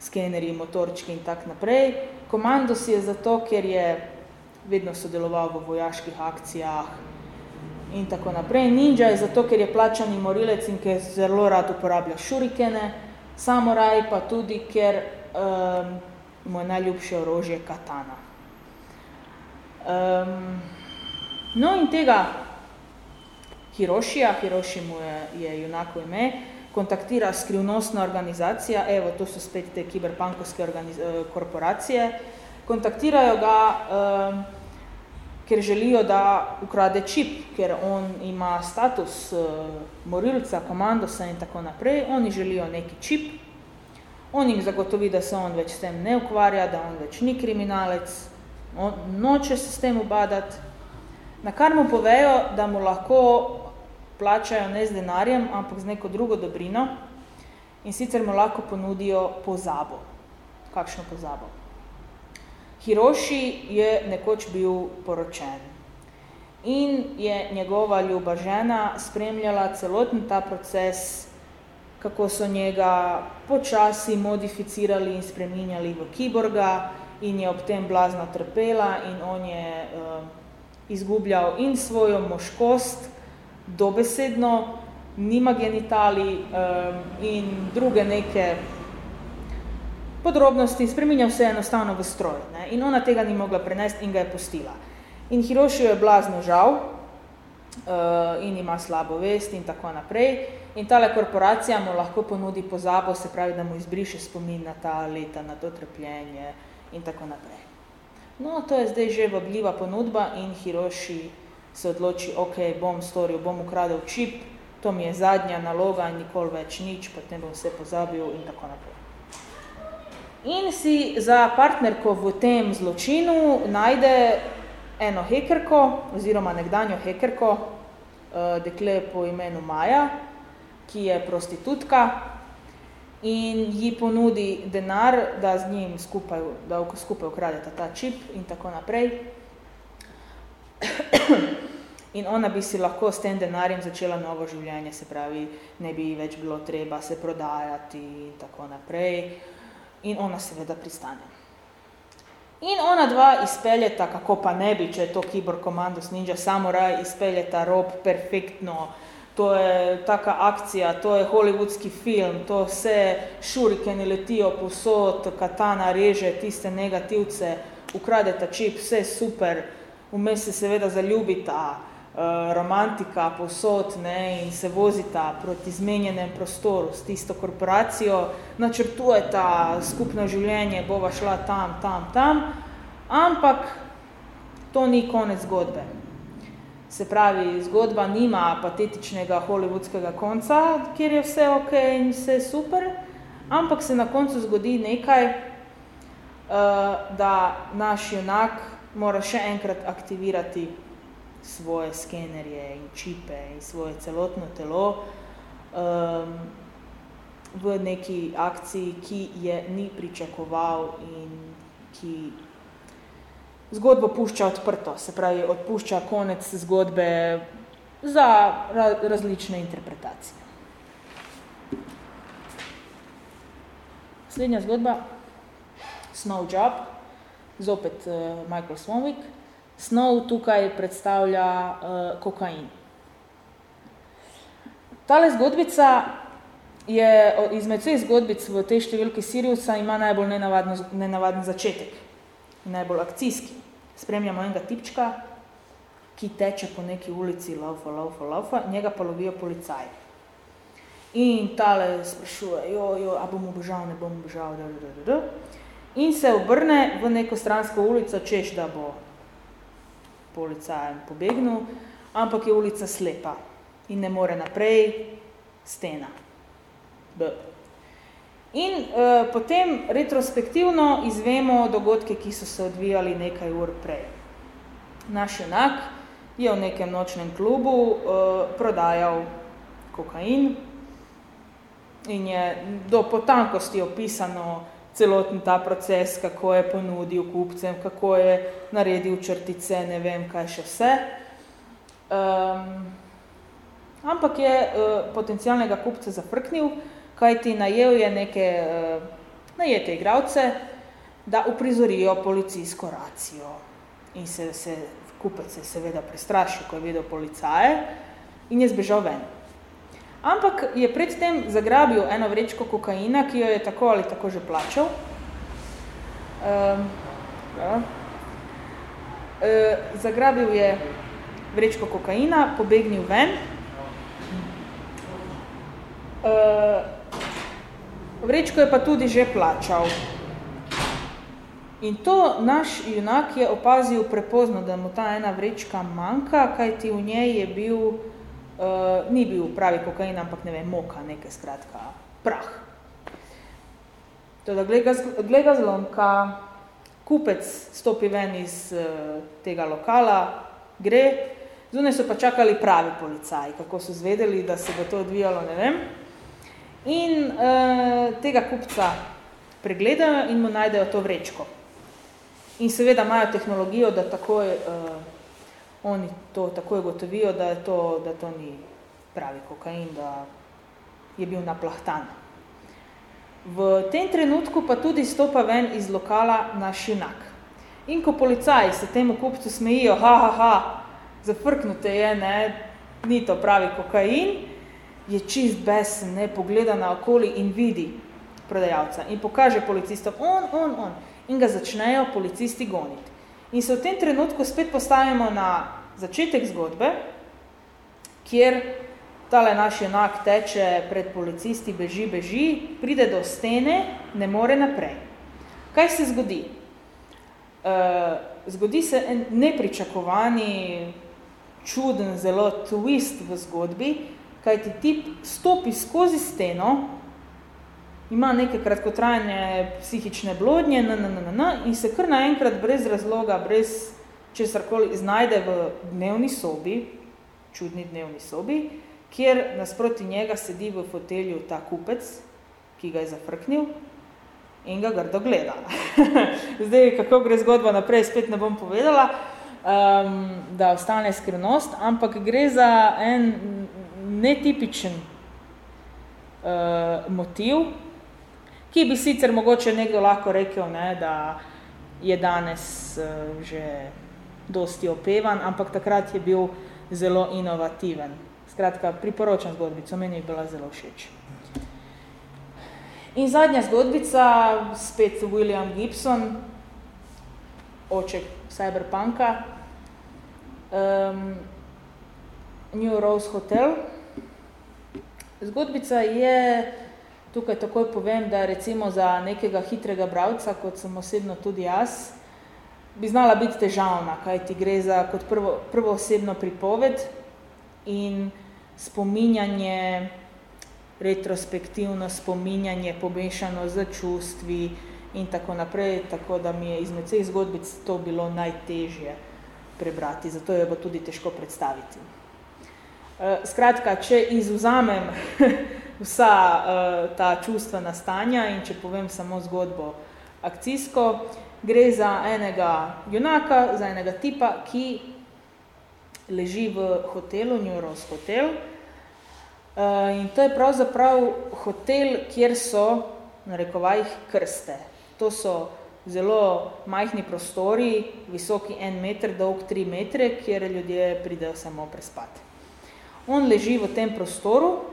skenerji, motorčki in tak naprej. Komandos je zato, ker je vedno sodeloval v vojaških akcijah in tako naprej. Ninja je zato, ker je plačani morilec in ker zelo rad uporablja šurikene, samoraj pa tudi, ker um, mu je najljubše orožje katana. Um, no in tega Hirošija, Hiroši mu je, je junako ime, kontaktira skrivnostna organizacija, evo, to so spet te kiberpankovske eh, korporacije, kontaktirajo ga, um, ker želijo, da ukrade čip, ker on ima status uh, morilca, komandosa in tako naprej. Oni želijo neki čip, on jim zagotovi, da se on več s tem ne ukvarja, da on več ni kriminalec, on noče se s tem ubadati, na kar mu povejo, da mu lahko plačajo ne z denarjem, ampak z neko drugo dobrino in sicer mu lahko ponudijo pozabo. Kakšno pozabo? Hiroši je nekoč bil poročen in je njegova ljuba žena spremljala celoten ta proces, kako so njega počasi modificirali in spreminjali v kiborga in je ob tem blazno trpela in on je uh, izgubljal in svojo moškost dobesedno, nima genitali uh, in druge neke podrobnosti, spreminjal se enostavno v stroj. Ne? In ona tega ni mogla prenesti in ga je postila. In Hirošijo je blazno žal uh, in ima slabo vest in tako naprej. In tale korporacija mu lahko ponudi pozabo, se pravi, da mu izbriše spomin na ta leta, na to trpljenje in tako naprej. No, to je zdaj že vabljiva ponudba in Hiroši se odloči, ok, bom storil, bom ukradel čip, to mi je zadnja naloga in nikoli več nič, potem bom vse pozabil in tako naprej in si za partnerko v tem zločinu najde eno hekerko oziroma nekdanjo hekerko, uh, dekle po imenu Maja, ki je prostitutka in ji ponudi denar, da z njim skupaj, da skupaj ukradeta ta čip in tako naprej. In ona bi si lahko s tem denarjem začela novo življenje, se pravi, ne bi več bilo treba se prodajati in tako naprej. In ona seveda pristane. In ona dva izpeljeta, kako pa ne bi, če je to Keyboard Commandos Ninja Samurai, izpeljeta rob perfektno, to je taka akcija, to je hollywoodski film, to vse šurikeni letijo posod, katana reže tiste negativce, ukradeta čip, vse super, vmes se seveda zaljubita, Eh, romantika posod ne, in se vozita proti zmenjenem prostoru s tisto korporacijo, načrtujeta skupno življenje, bova šla tam, tam, tam, ampak to ni konec zgodbe. Se pravi, zgodba nima patetičnega hollywoodskega konca, kjer je vse ok in vse super, ampak se na koncu zgodi nekaj, uh, da naš junak mora še enkrat aktivirati svoje skenerje in čipe in svoje celotno telo, um, v neki akciji, ki je ni pričakoval in ki zgodbo pušča odprto, se pravi, odpušča konec zgodbe za različne interpretacije. Slednja zgodba, Snow Job, zopet uh, Michael Swanwick. Snow tukaj predstavlja uh, kokain. Tale zgodbica je izmed vseh zgodbic v tej številki Siriusa ima najbolj nenavaden začetek najbolj akcijski spremljamo enega tipčka, ki teče po neki ulici, laufa, laufa, laufa, njega pa lovijo policaji. In tale sprašuje, jo, jo, a bom obežal, ne bom obežal, da, da, da, da. In se obrne v neko stransko ulico, češ, da bo policajem pobegnil, ampak je ulica slepa in ne more naprej, stena. B. In uh, potem retrospektivno izvemo dogodke, ki so se odvijali nekaj ur prej. Naš enak je v nekem nočnem klubu uh, prodajal kokain in je do potankosti opisano celoten ta proces, kako je ponudil kupcem, kako je naredil črtice, ne vem kaj še vse. Um, ampak je uh, potencialnega kupca zafrknil, kajti najel je neke uh, najete igravce, da uprizorijo policijsko racijo. In se, se kupec se seveda prestrašil, ko je videl policaje in je zbežal ven. Ampak je predtem zagrabil eno vrečko kokaina, ki jo je tako ali tako že plačal. Ja. e, zagrabil je vrečko kokaina, pobegnil ven. E, Vrečko je pa tudi že plačal. In to naš junak je opazil prepozno, da mu ta ena vrečka manjka, kajti v njej je bil, uh, ni bil pravi kokain, ampak ne vem, moka, nekaj skratka, prah. Teda, gleda zlomka, kupec stopi ven iz uh, tega lokala, gre, zunaj so pa čakali pravi policaji, kako so zvedeli, da se bo to odvijalo, ne vem, in uh, tega kupca pregledajo in mu najdejo to vrečko. In seveda imajo tehnologijo, da takoj, uh, oni to takoj gotovijo, da, je to, da to ni pravi kokain, da je bil naplahtan. V tem trenutku pa tudi stopa ven iz lokala naš junak. In ko policaji se temu kupcu smejijo, ha, ha, ha, zafrknute je, ne, ni to pravi kokain, je čist besen, ne, pogleda na okoli in vidi prodajalca in pokaže policistom, on, on, on, in ga začnejo policisti goniti. In se v tem trenutku spet postavimo na začetek zgodbe, kjer tale naš enak teče pred policisti, beži, beži, pride do stene, ne more naprej. Kaj se zgodi? Uh, zgodi se en nepričakovani, čuden, zelo twist v zgodbi, kaj ti tip stopi skozi steno, ima neke kratkotrajne psihične blodnje, na, na, na, na, na, in se kar naenkrat brez razloga, brez česarkoli znajde v dnevni sobi, čudni dnevni sobi, kjer nasproti njega sedi v fotelju ta kupec, ki ga je zafrknil in ga grdo gleda. Zdaj, kako gre zgodba naprej, spet ne bom povedala, um, da ostane skrivnost, ampak gre za en netipičen uh, motiv, ki bi sicer mogoče nekdo lahko rekel, ne, da je danes uh, že dosti opevan, ampak takrat je bil zelo inovativen. Skratka, priporočam zgodbico, meni je bila zelo všeč. In zadnja zgodbica, spet William Gibson, oček cyberpunka, um, New Rose Hotel, Zgodbica je, tukaj takoj povem, da recimo za nekega hitrega bravca, kot sem osebno tudi jaz, bi znala biti težavna, kaj ti gre za kot prvo, prvo osebno pripoved in spominjanje, retrospektivno spominjanje, pomešano z čustvi in tako naprej, tako da mi je izmed vseh zgodbic to bilo najtežje prebrati, zato jo bo tudi težko predstaviti. Eh, skratka, če izuzamem vsa uh, ta čustvena stanja in če povem samo zgodbo akcijsko, gre za enega junaka, za enega tipa, ki leži v hotelu, New Rose Hotel. Uh, in to je pravzaprav hotel, kjer so, na rekovajih, krste. To so zelo majhni prostori, visoki en meter, dolg tri metre, kjer ljudje pridejo samo prespati. On leži v tem prostoru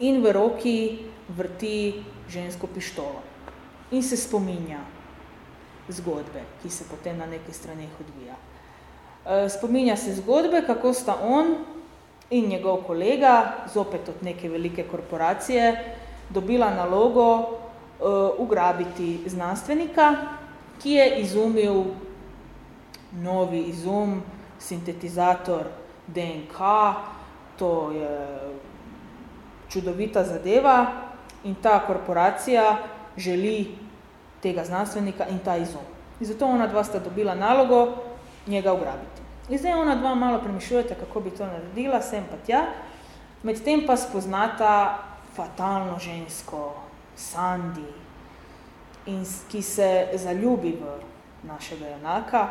in v roki vrti žensko pištolo in se spominja zgodbe, ki se potem na nekaj straneh odvija. Uh, spominja se zgodbe, kako sta on in njegov kolega, zopet od neke velike korporacije, dobila nalogo uh, ugrabiti znanstvenika, ki je izumil novi izum, sintetizator DNK, to je čudovita zadeva in ta korporacija želi tega znanstvenika in ta izum. In zato ona dva sta dobila nalogo njega ugrabiti. In zdaj ona dva malo premišljujete, kako bi to naredila, sem pa tja, medtem pa spoznata fatalno žensko, Sandi, in ki se zaljubi v našega junaka,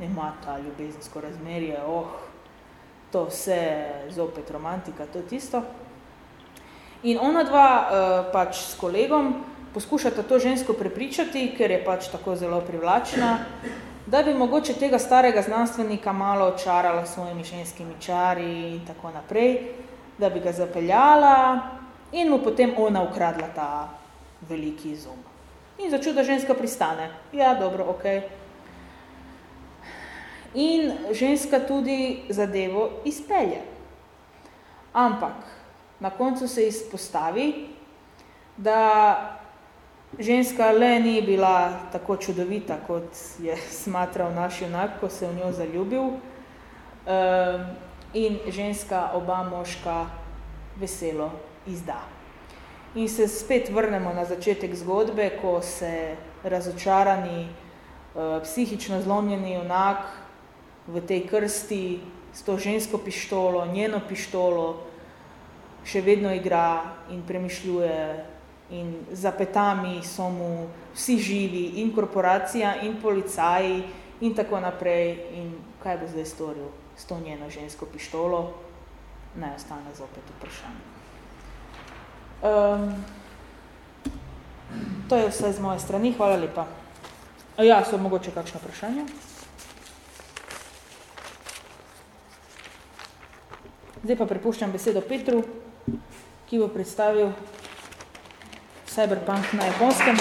ima ta ljubezensko razmerje, oh, to vse zopet romantika, to tisto. In ona dva uh, pač s kolegom poskušata to žensko prepričati, ker je pač tako zelo privlačna, da bi mogoče tega starega znanstvenika malo očarala svojimi ženskimi čari in tako naprej, da bi ga zapeljala in mu potem ona ukradla ta veliki izum. In začu, da ženska pristane. Ja, dobro, ok. In ženska tudi zadevo izpelje. Ampak na koncu se izpostavi, da ženska le ni bila tako čudovita, kot je smatral naš junak, ko se v njo zaljubil. Ehm, in ženska oba moška veselo izda. In se spet vrnemo na začetek zgodbe, ko se razočarani, uh, psihično zlomljeni junak v tej krsti s to žensko pištolo, njeno pištolo, še vedno igra in premišljuje in za petami so mu vsi živi, in korporacija, in policaji, in tako naprej. In kaj bo zdaj storil s to njeno žensko pištolo, naj ostane zopet vprašanje. Um, to je vse z moje strani, hvala lepa. Ja, so mogoče kakšno vprašanje? Zdaj pa prepuščam besedo Petru, ki bo predstavil Cyberpunk na japonskem.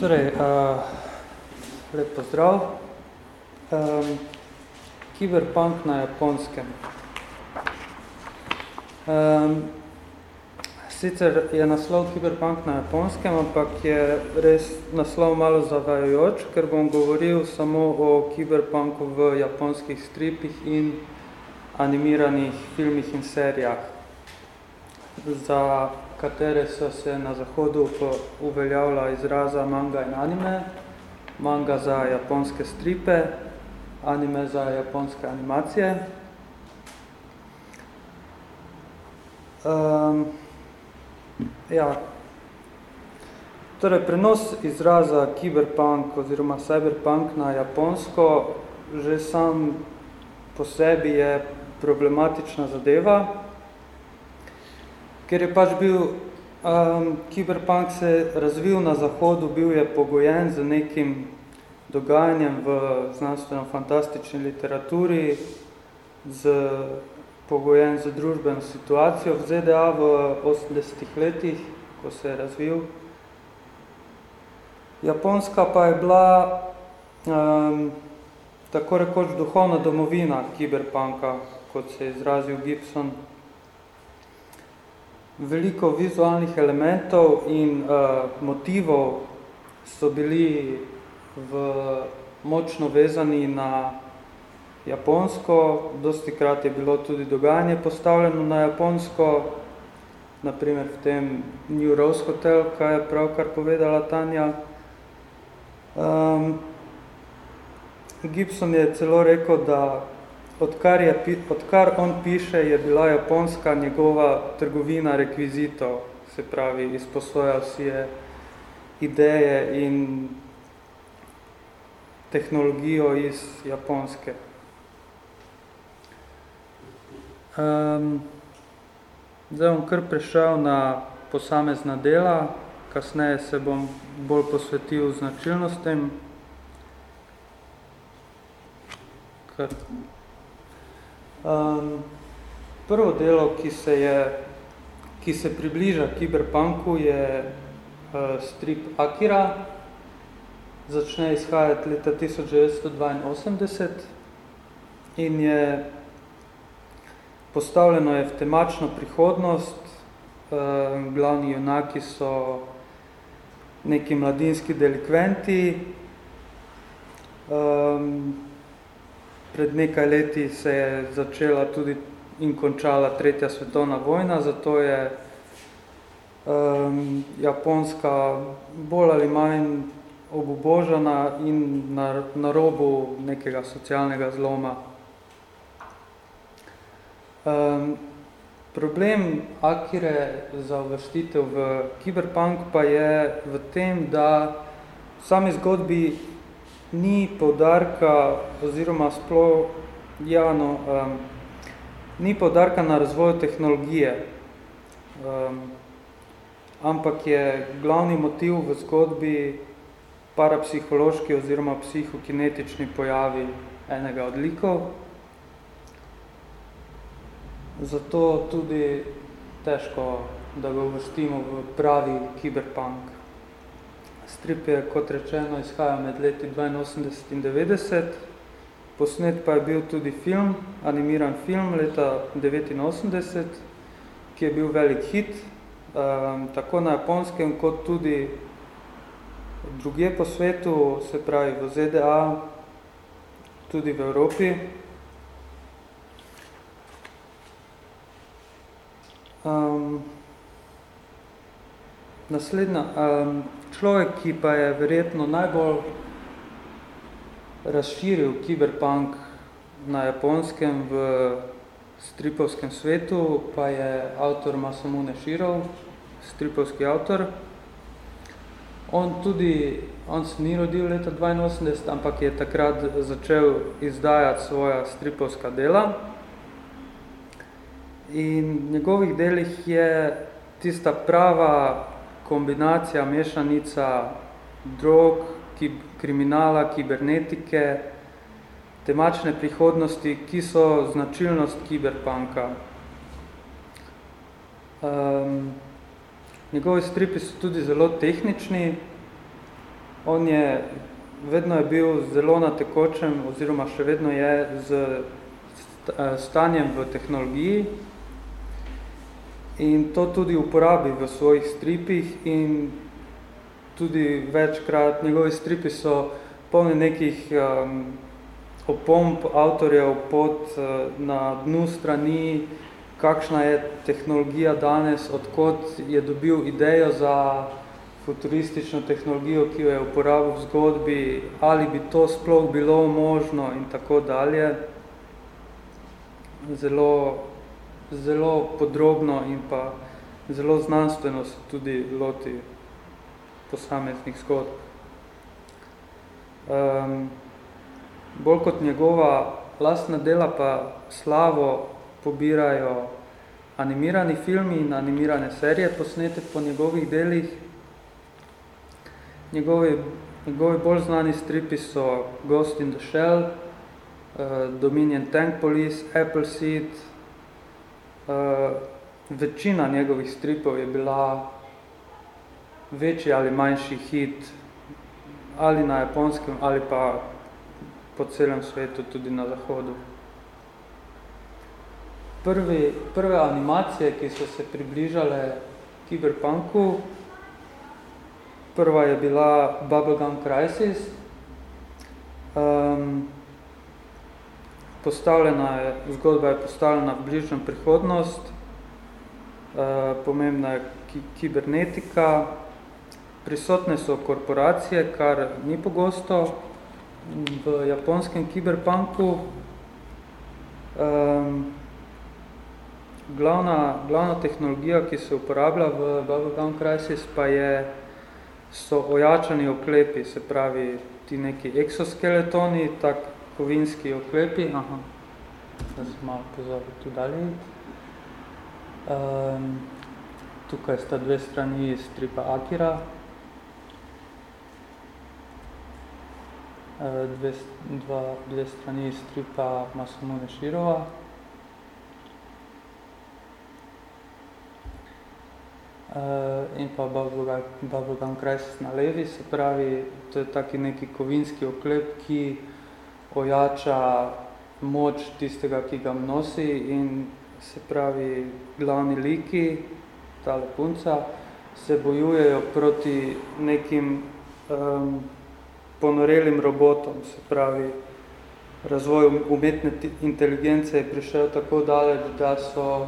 Torej, uh, lep pozdrav. Um, Kiberpunk na japonskem. Um, sicer je naslov Kiberpunk na japonskem, ampak je res naslov malo zavajajoč, ker bom govoril samo o Kiberpunku v japonskih stripih in animiranih filmih in serijah, za katere so se na zahodu uveljavila izraza manga in anime, manga za japonske stripe, anime za japonske animacije. Um, ja. Torej, prenos izraza kiberpunk oziroma cyberpunk na japonsko že sam po sebi je problematična zadeva, ker je pač bil um, kiberpunk se razvil na zahodu, bil je pogojen z nekim dogajanjem v znanstveno-fantastični literaturi, z pogojen z družbeno situacijo v ZDA v 80 letih, ko se je razvil. Japonska pa je bila um, tako rekoč duhovna domovina kiberpunka, kot se je izrazil Gibson. Veliko vizualnih elementov in uh, motivov so bili v, močno vezani na Japonsko, dosti krat je bilo tudi dogajanje postavljeno na Japonsko, naprimer v tem New Rose Hotel, kaj je pravkar povedala Tanja. Um, Gibson je celo rekel, da odkar, je, odkar on piše, je bila japonska njegova trgovina rekvizitov, se pravi, izposojal si je ideje in tehnologijo iz japonske. Um, zdaj bom kar prešel na posamezna dela, kasneje se bom bolj posvetil značilnostem. Kar. Um, prvo delo, ki se, je, ki se približa kiberpunku, je uh, strip Akira. Začne izhajati leta 1982 in je Postavljeno je v temačno prihodnost, eh, glavni junaki so neki mladinski delikventi. Um, pred nekaj leti se je začela tudi in končala tretja svetovna vojna, zato je um, Japonska bolj ali manj obubožana in na, na robu nekega socialnega zloma. Um, problem Akire za uvrstitev v kiberpunk pa je v tem, da v sami zgodbi ni povdarka oziroma sploh javno, um, ni povdarka na razvoju tehnologije, um, ampak je glavni motiv v zgodbi parapsihološki oziroma psihokinetični pojavi enega od likov, zato tudi težko, da ga uvrstimo v pravi kiberpunk. Strip je, kot rečeno, izhaja med leti 82 in 90, posnet pa je bil tudi film, animiran film leta 89, ki je bil velik hit, um, tako na japonskem, kot tudi drugje po svetu, se pravi v ZDA, tudi v Evropi. Um, naslednja, um, človek, ki pa je verjetno najbolj razširil kiberpunk na japonskem v stripovskem svetu, pa je avtor Masamune Shirov, stripovski avtor. On tudi, on se ni rodil leta 82, ampak je takrat začel izdajati svoja stripovska dela. In v njegovih delih je tista prava kombinacija, mešanica drog, ki, kriminala, kibernetike, temačne prihodnosti, ki so značilnost kiberpunka. Um, njegovi stripi so tudi zelo tehnični. On je, vedno je bil zelo na tekočem, oziroma še vedno je z stanjem v tehnologiji, in to tudi uporabi v svojih stripih in tudi večkrat njegovi stripi so polni nekih um, opomb avtorjev pod uh, na dnu strani, kakšna je tehnologija danes, odkot je dobil idejo za futuristično tehnologijo, ki jo je uporabil v zgodbi, ali bi to sploh bilo možno in tako dalje. Zelo zelo podrobno in pa zelo znanstveno se tudi loti posameznih zgodb. Um, bolj kot njegova lastna dela pa slavo pobirajo animirani filmi in animirane serije posnete po njegovih delih. Njegovi, njegovi bolj znani stripi so Ghost in the Shell, uh, Dominion Tank Police, Appleseed, Uh, večina njegovih stripov je bila večji ali manjši hit, ali na japonskem, ali pa po celem svetu, tudi na zahodu. Prvi, prve animacije, ki so se približale kiberpunku, prva je bila Bubblegum Crisis, um, postavljena je, zgodba je postavljena v bližnjo prihodnost, e, pomembna je ki, kibernetika, prisotne so korporacije, kar ni pogosto v japonskem kiberpunku. Um, glavna, glavna tehnologija, ki se uporablja v Bubblegum Crisis, pa je, so ojačani oklepi, se pravi ti neki exoskeletoni, tak kovinski oklepi. Aha, da se malo pozorim tu dalje. Um, tukaj sta dve strani stripa Akira, Eh, dve, dva, dve strani stripa Masamune Širova. Uh, in pa Bubblegum Crisis na levi, se pravi, to je taki neki kovinski oklep, ki ojača moč tistega, ki ga nosi in se pravi, glavni liki, ta punca, se bojujejo proti nekim um, ponorelim robotom, se pravi, razvoj umetne inteligence je prišel tako daleč, da so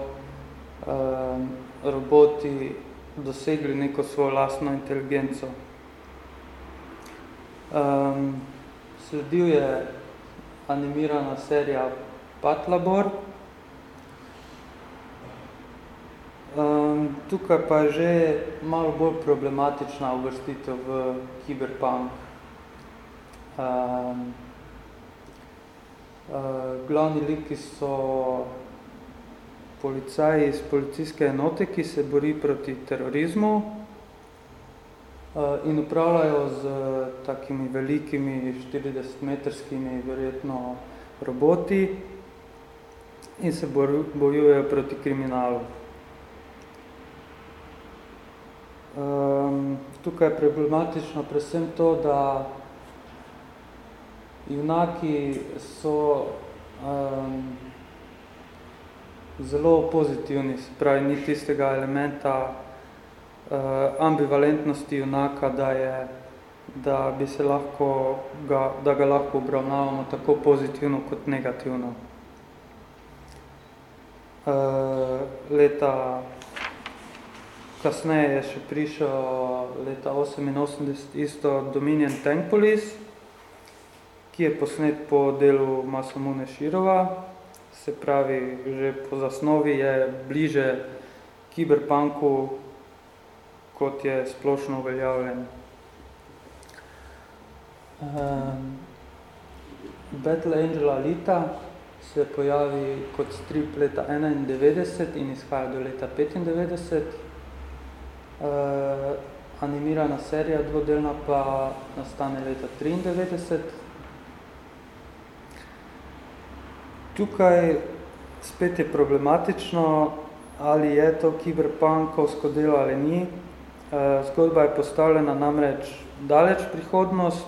um, roboti dosegli neko svojo lastno inteligenco. Um, sledil je animirana serija Patlabor. Um, tukaj pa je že malo bolj problematična uvrstitev v kiberpunk. Um, uh, glavni liki so policaji iz policijske enote, ki se bori proti terorizmu in upravljajo z takimi velikimi 40-metrskimi verjetno roboti in se bojujejo proti kriminalu. Um, tukaj je problematično predvsem to, da junaki so um, zelo pozitivni, spravi ni tistega elementa ambivalentnosti junaka, da, je, da bi se lahko ga, da ga lahko obravnavamo tako pozitivno kot negativno. Uh, leta kasneje je še prišel leta 88 isto Dominion Tank Police, ki je posnet po delu Masamune Širova, se pravi, že po zasnovi je bliže kiberpunku, kot je splošno uveljavljen. Um, Battle Angel Alita se pojavi kot strip leta 91 in izhaja do leta 95. Uh, animirana serija dvodelna pa nastane leta 93. Tukaj spet je problematično, ali je to kiberpunkovsko delo ali ni. Eh, zgodba je postavljena namreč daleč prihodnost.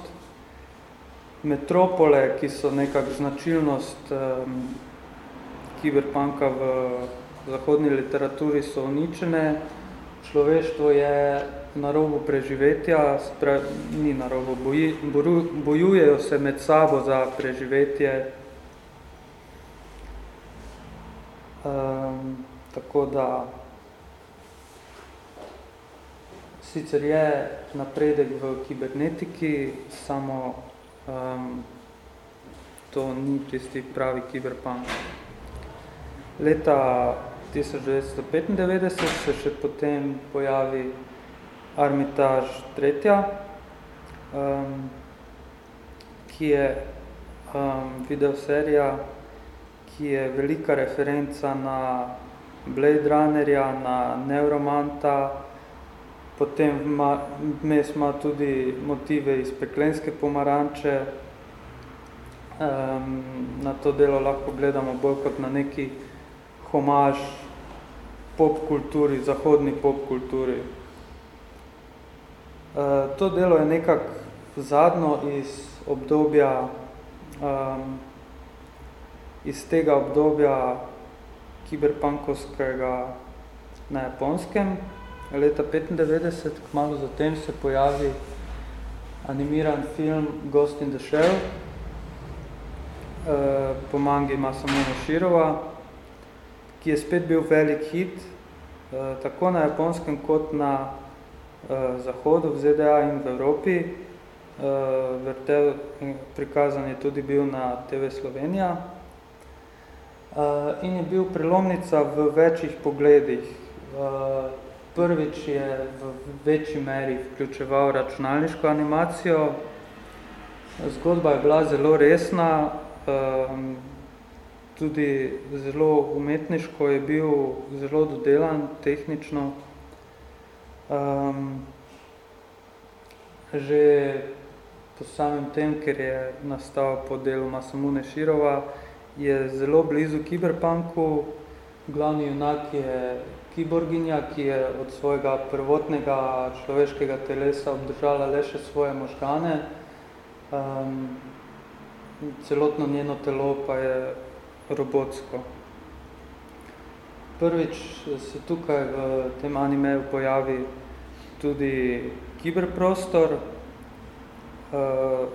Metropole, ki so nekak značilnost um, kiberpunka v zahodni literaturi, so uničene. Človeštvo je na robu preživetja, spre, ni na robu, boji, boru, bojujejo se med sabo za preživetje, Um, tako da sicer je napredek v kibernetiki, samo um, to ni tisti pravi kiberpunk. Leta 1995 se še potem pojavi Armitage tretja, um, ki je um, videoserija ki je velika referenca na Blade Runnerja, na Neuromanta, potem mes ima tudi motive iz peklenske pomaranče. Um, na to delo lahko gledamo bolj kot na neki homaž pop kulturi, zahodni pop kulturi. Uh, to delo je nekak zadnjo iz obdobja um, iz tega obdobja kiberpunkovskega na japonskem. Leta 95, kmalo zatem se pojavi animiran film Ghost in the Shell, eh, po mangi Masamune Shirova, ki je spet bil velik hit, eh, tako na japonskem kot na eh, zahodu, v ZDA in v Evropi. vrtel prikazan je tudi bil na TV Slovenija in je bil prelomnica v večjih pogledih. Prvič je v večji meri vključeval računalniško animacijo, zgodba je bila zelo resna, um, tudi zelo umetniško je bil, zelo dodelan tehnično. Um, že po samem tem, ker je nastal po delu Masamune Širova, je zelo blizu kiberpunku. Glavni junak je kiborginja, ki je od svojega prvotnega človeškega telesa obdržala le še svoje možgane. Um, celotno njeno telo pa je robotsko. Prvič se tukaj v tem animeju pojavi tudi kiberprostor, uh,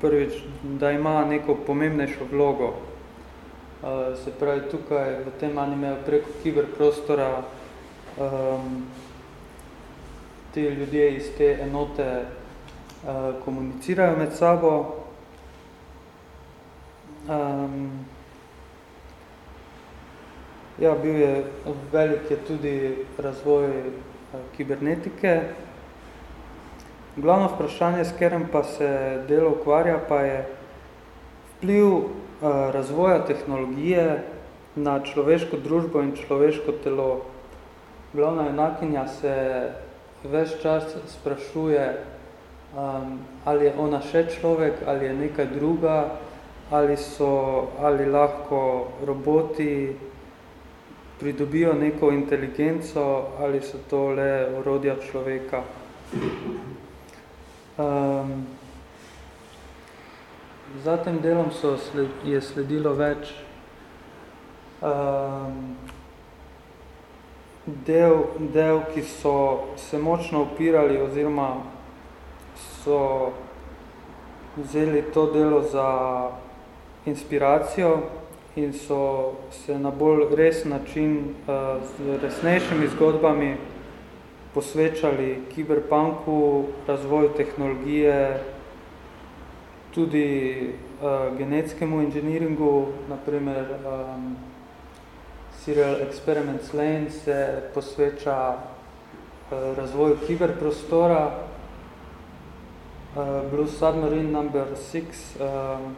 prvič, da ima neko pomembnejšo vlogo. Uh, se pravi, tukaj v tem animeju preko kiberprostora um, ti ljudje iz te enote uh, komunicirajo med sabo. Um, ja, bil je velik je tudi razvoj uh, kibernetike. Glavno vprašanje, s katerim pa se delo ukvarja, pa je vpliv uh, razvoja tehnologije na človeško družbo in človeško telo. Glavna enakinja se ves čas sprašuje, um, ali je ona še človek, ali je nekaj druga, ali, so, ali lahko roboti pridobijo neko inteligenco, ali so to le orodja človeka. Um, za tem delom so sled, je sledilo več um, del, del, ki so se močno opirali oziroma so vzeli to delo za inspiracijo in so se na bolj res način uh, z resnejšimi zgodbami posvečali kiberpunku, razvoju tehnologije, tudi uh, genetskemu inženiringu, naprimer um, Serial Experiments Lane se posveča uh, razvoju kiberprostora, uh, Blue Submarine number 6 uh,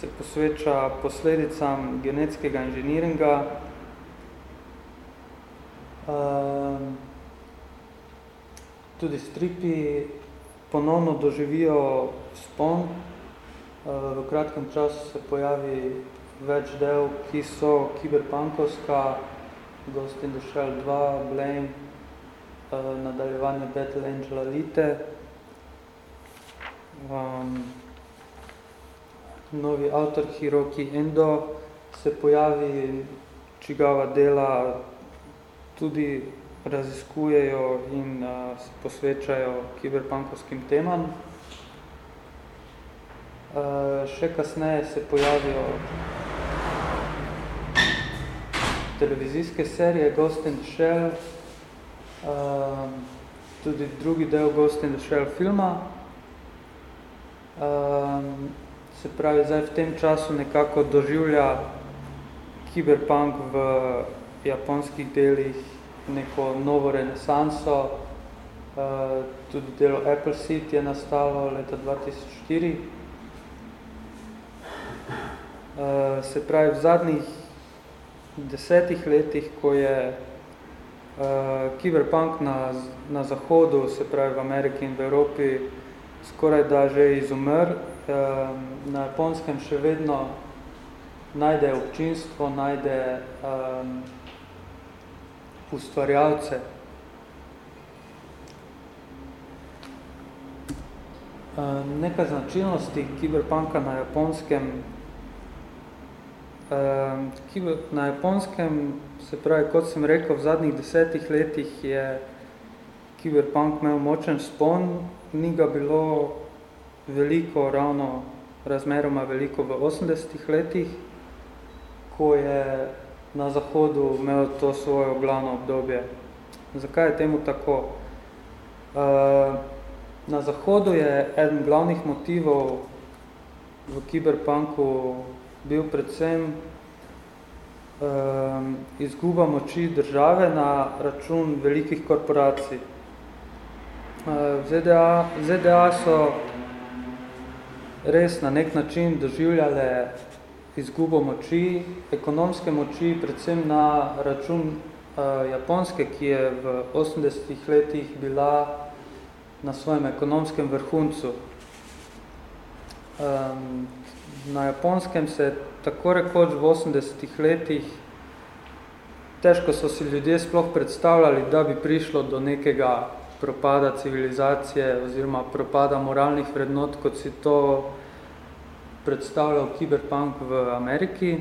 se posveča posledicam genetskega inženiringa, tudi stripi ponovno doživijo spon. Eh, v kratkem času se pojavi več del, ki so kiberpunkovska, Ghost in the Shell 2, Blame, eh, nadaljevanje Battle Angel Elite, um, novi avtor Hiroki Endo se pojavi, čigava dela tudi raziskujejo in uh, se posvečajo kiberpunkovskim temam. Uh, še kasneje se pojavijo televizijske serije Ghost in the Shell, uh, tudi drugi del Ghost in the Shell filma. Uh, se pravi, zdaj v tem času nekako doživlja kiberpunk v japonskih delih neko novo renesanso. Uh, tudi delo Apple Seed je nastalo leta 2004. Uh, se pravi, v zadnjih desetih letih, ko je uh, kiberpunk na, na zahodu, se pravi v Ameriki in v Evropi, skoraj da že izumr, uh, na japonskem še vedno najde občinstvo, najde um, ustvarjalce. Eh, Neka značilnosti kiberpunka na japonskem eh, na japonskem, se pravi, kot sem rekel, v zadnjih desetih letih je kiberpunk imel močen spon, ni ga bilo veliko, ravno razmeroma veliko v 80 letih, ko je na zahodu imel to svoje glavno obdobje. Zakaj je temu tako? Uh, na Zahodu je eden glavnih motivov v kiberpunku bil predvsem um, izguba moči države na račun velikih korporacij. Uh, ZDA, ZDA so res na nek način doživljale izgubo moči, ekonomske moči, predvsem na račun uh, Japonske, ki je v 80-ih letih bila na svojem ekonomskem vrhuncu. Um, na Japonskem se tako rekoč v 80-ih letih težko so si ljudje sploh predstavljali, da bi prišlo do nekega propada civilizacije oziroma propada moralnih vrednot, kot si to predstavljal kiberpunk v Ameriki.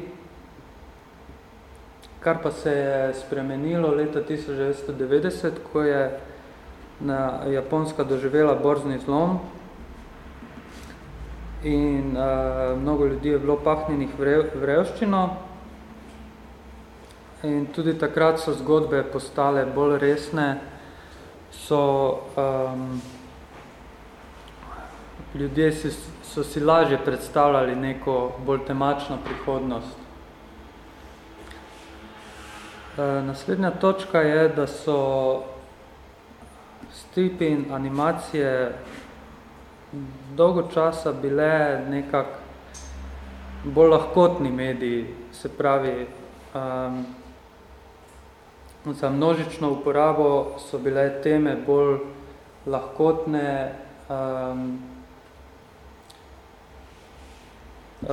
Kar pa se je spremenilo leta 1990, ko je na Japonska doživela borzni zlom, in uh, mnogo ljudi je bilo pahnjenih v revščino. In tudi takrat so zgodbe postale bolj resne, so um, ljudje si, so si lažje predstavljali neko bolj temačno prihodnost. Uh, naslednja točka je, da so stripi in animacije dolgo časa bile nekak bolj lahkotni mediji, se pravi, um, za množično uporabo so bile teme bolj lahkotne, um, uh,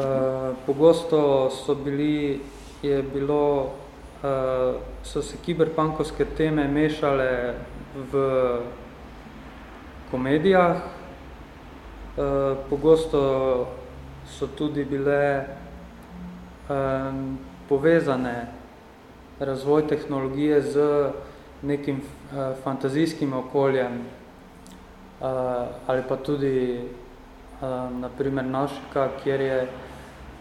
pogosto so bili, je bilo, uh, so se kiberpunkovske teme mešale v komedijah, Eh, pogosto so tudi bile um, povezane razvoj tehnologije z nekim uh, fantazijskim okoljem uh, ali pa tudi uh, naprimer našika, kjer je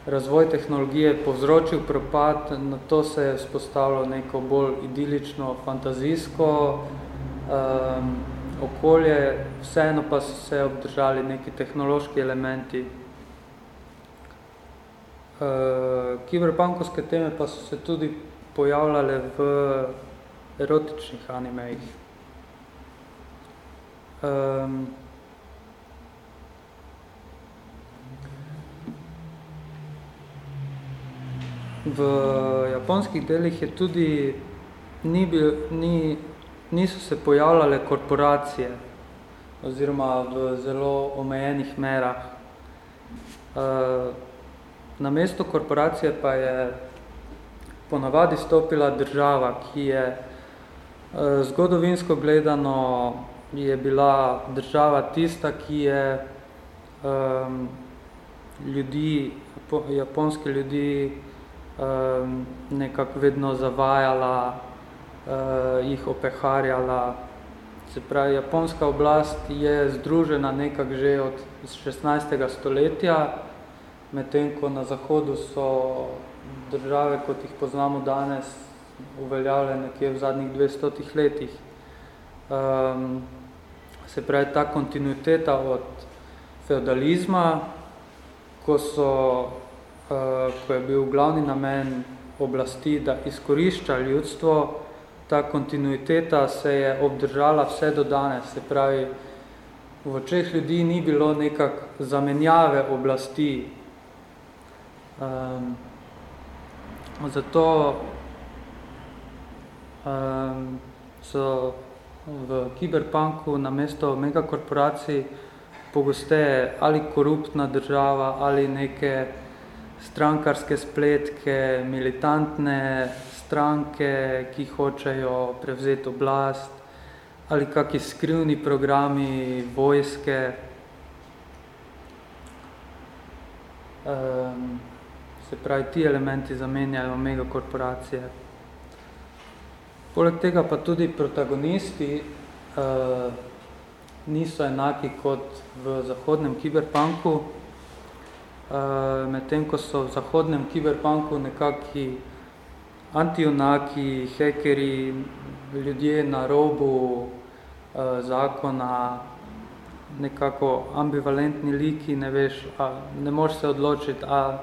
razvoj tehnologije povzročil propad, na to se je spostavilo neko bolj idilično, fantazijsko um, okolje, vseeno pa so se obdržali neki tehnološki elementi. Uh, kiberpunkovske teme pa so se tudi pojavljale v erotičnih animejih. Um, v japonskih delih je tudi ni, bil, ni niso se pojavljale korporacije oziroma v zelo omejenih merah. Eh, na mesto korporacije pa je ponavadi stopila država, ki je eh, zgodovinsko gledano je bila država tista, ki je um, ljudi, japonske ljudi um, nekako vedno zavajala, uh, jih opeharjala. Se pravi, japonska oblast je združena nekak že od 16. stoletja, medtem ko na zahodu so države, kot jih poznamo danes, uveljavljene nekje v zadnjih 200 letih. Um, se pravi, ta kontinuiteta od feudalizma, ko, so, uh, ko je bil glavni namen oblasti, da izkorišča ljudstvo, ta kontinuiteta se je obdržala vse do danes, se pravi, v očeh ljudi ni bilo nekak zamenjave oblasti. Um, zato um, so v kiberpunku na mesto megakorporacij pogosteje ali koruptna država ali neke strankarske spletke, militantne stranke, ki hočejo prevzeti oblast, ali kakšni skrivni programi vojske. Um, se pravi, ti elementi zamenjajo megakorporacije. Poleg tega pa tudi protagonisti uh, niso enaki kot v zahodnem kiberpunku, uh, medtem ko so v zahodnem kiberpunku nekaki antijunaki, hekeri, ljudje na robu uh, zakona, nekako ambivalentni liki, ne veš, a ne moreš se odločiti, a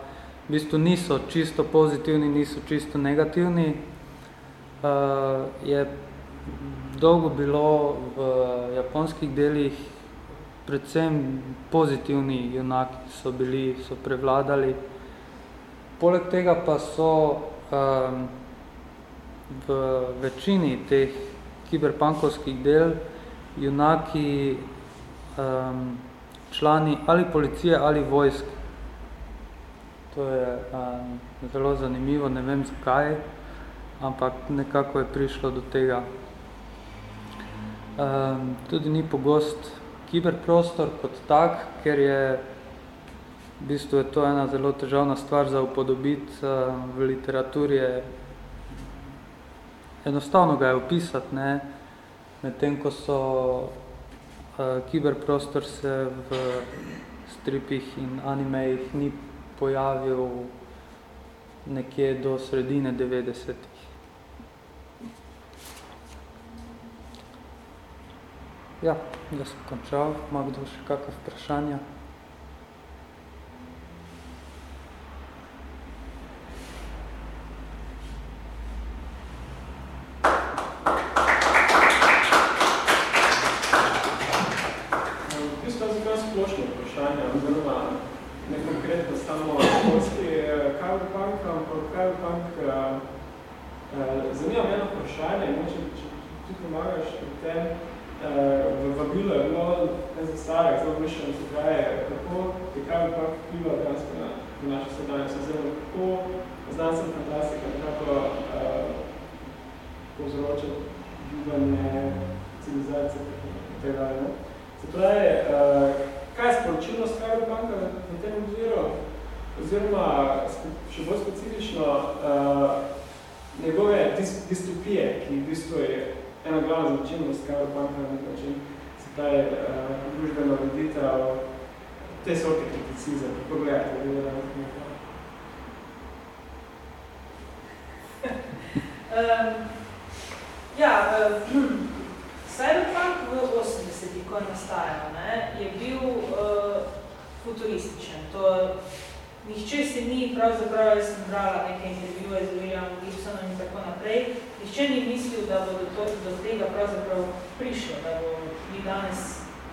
v bistvu niso čisto pozitivni, niso čisto negativni. Uh, je dolgo bilo v japonskih delih predvsem pozitivni junaki so bili, so prevladali. Poleg tega pa so um, v večini teh kiberpunkovskih del junaki um, člani ali policije ali vojsk. To je um, zelo zanimivo, ne vem zakaj, ampak nekako je prišlo do tega. Um, tudi ni pogost kiberprostor kot tak, ker je v bistvu je to ena zelo težavna stvar za upodobiti v literaturi. Je, enostavno ga je opisati, ne, medtem ko so uh, kiberprostor se v stripih in animejih ni pojavil nekje do sredine 90-ih. Ja, da sem končal. Ima kdo še kakve vprašanja?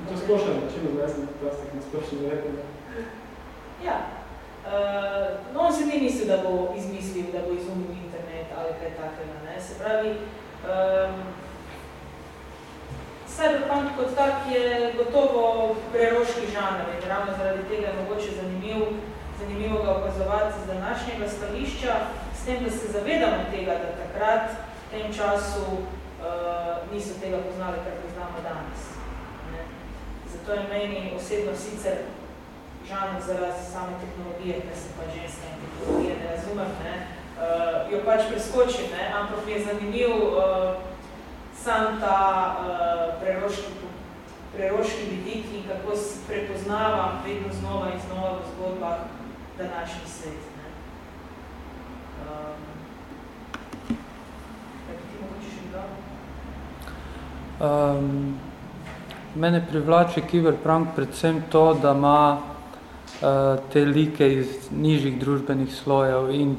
To je splošen način obraznih plastik, na splošen verjetno. Ja. Uh, no, on se ni mislil, da bo izmislil, da bo izumil internet ali kaj takega. Ne? Se pravi, um, cyberpunk kot tak je gotovo preroški žanr in ravno zaradi tega je mogoče zanimiv, zanimivo ga opazovati z današnjega stališča, s tem, da se zavedamo tega, da takrat v tem času uh, niso tega poznali, kar poznamo danes. To je meni osebno sicer žanr zaradi same tehnologije, ker se pa ženske in tehnologije ne razumem, ne, uh, jo pač preskočim, ne, ampak mi je zanimiv uh, sam ta uh, preroški, preroški vidik in kako prepoznavam vedno znova in znova v zgodbah današnji svet. Ne. Um, Um, Mene privlači Kiberprank predvsem to, da ima uh, te like iz nižjih družbenih slojev in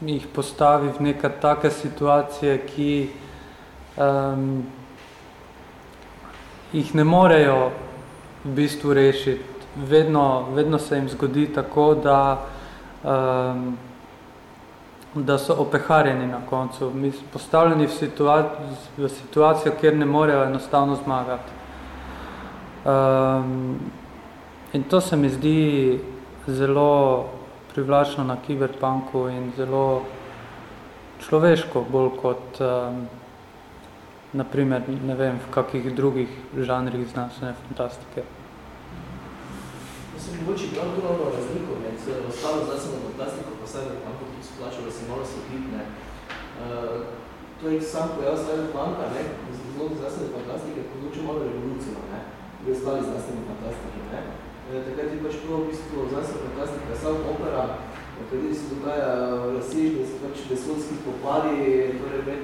jih postavi v neka take situacije, ki um, jih ne morejo v bistvu rešiti. Vedno, vedno se jim zgodi tako, da, um, da so opeharjeni na koncu, postavljeni v, situa v situacijo, kjer ne morejo enostavno zmagati. Um, in to se mi zdi zelo privlačno na kiberpunku in zelo človeško, bolj kot um, naprimer, ne vem, v kakih drugih žanrih znanstvene fantastike. Mislim, mogoče prav to razliko med ostalo znanstveno fantastiko pa cyberpunku, ki so plačali, da se malo svetiti, ne. Uh, to je sam pojav cyberpunka, ne, zelo znanstvene fantastike, ko malo revolucijo, bi ostali znanstveni fantastiki. Ne? E, takrat je pač prvo v bistvu znanstvena fantastika, sam opera, v kateri se dogaja razsežnost, pač vesolski popadi, torej med,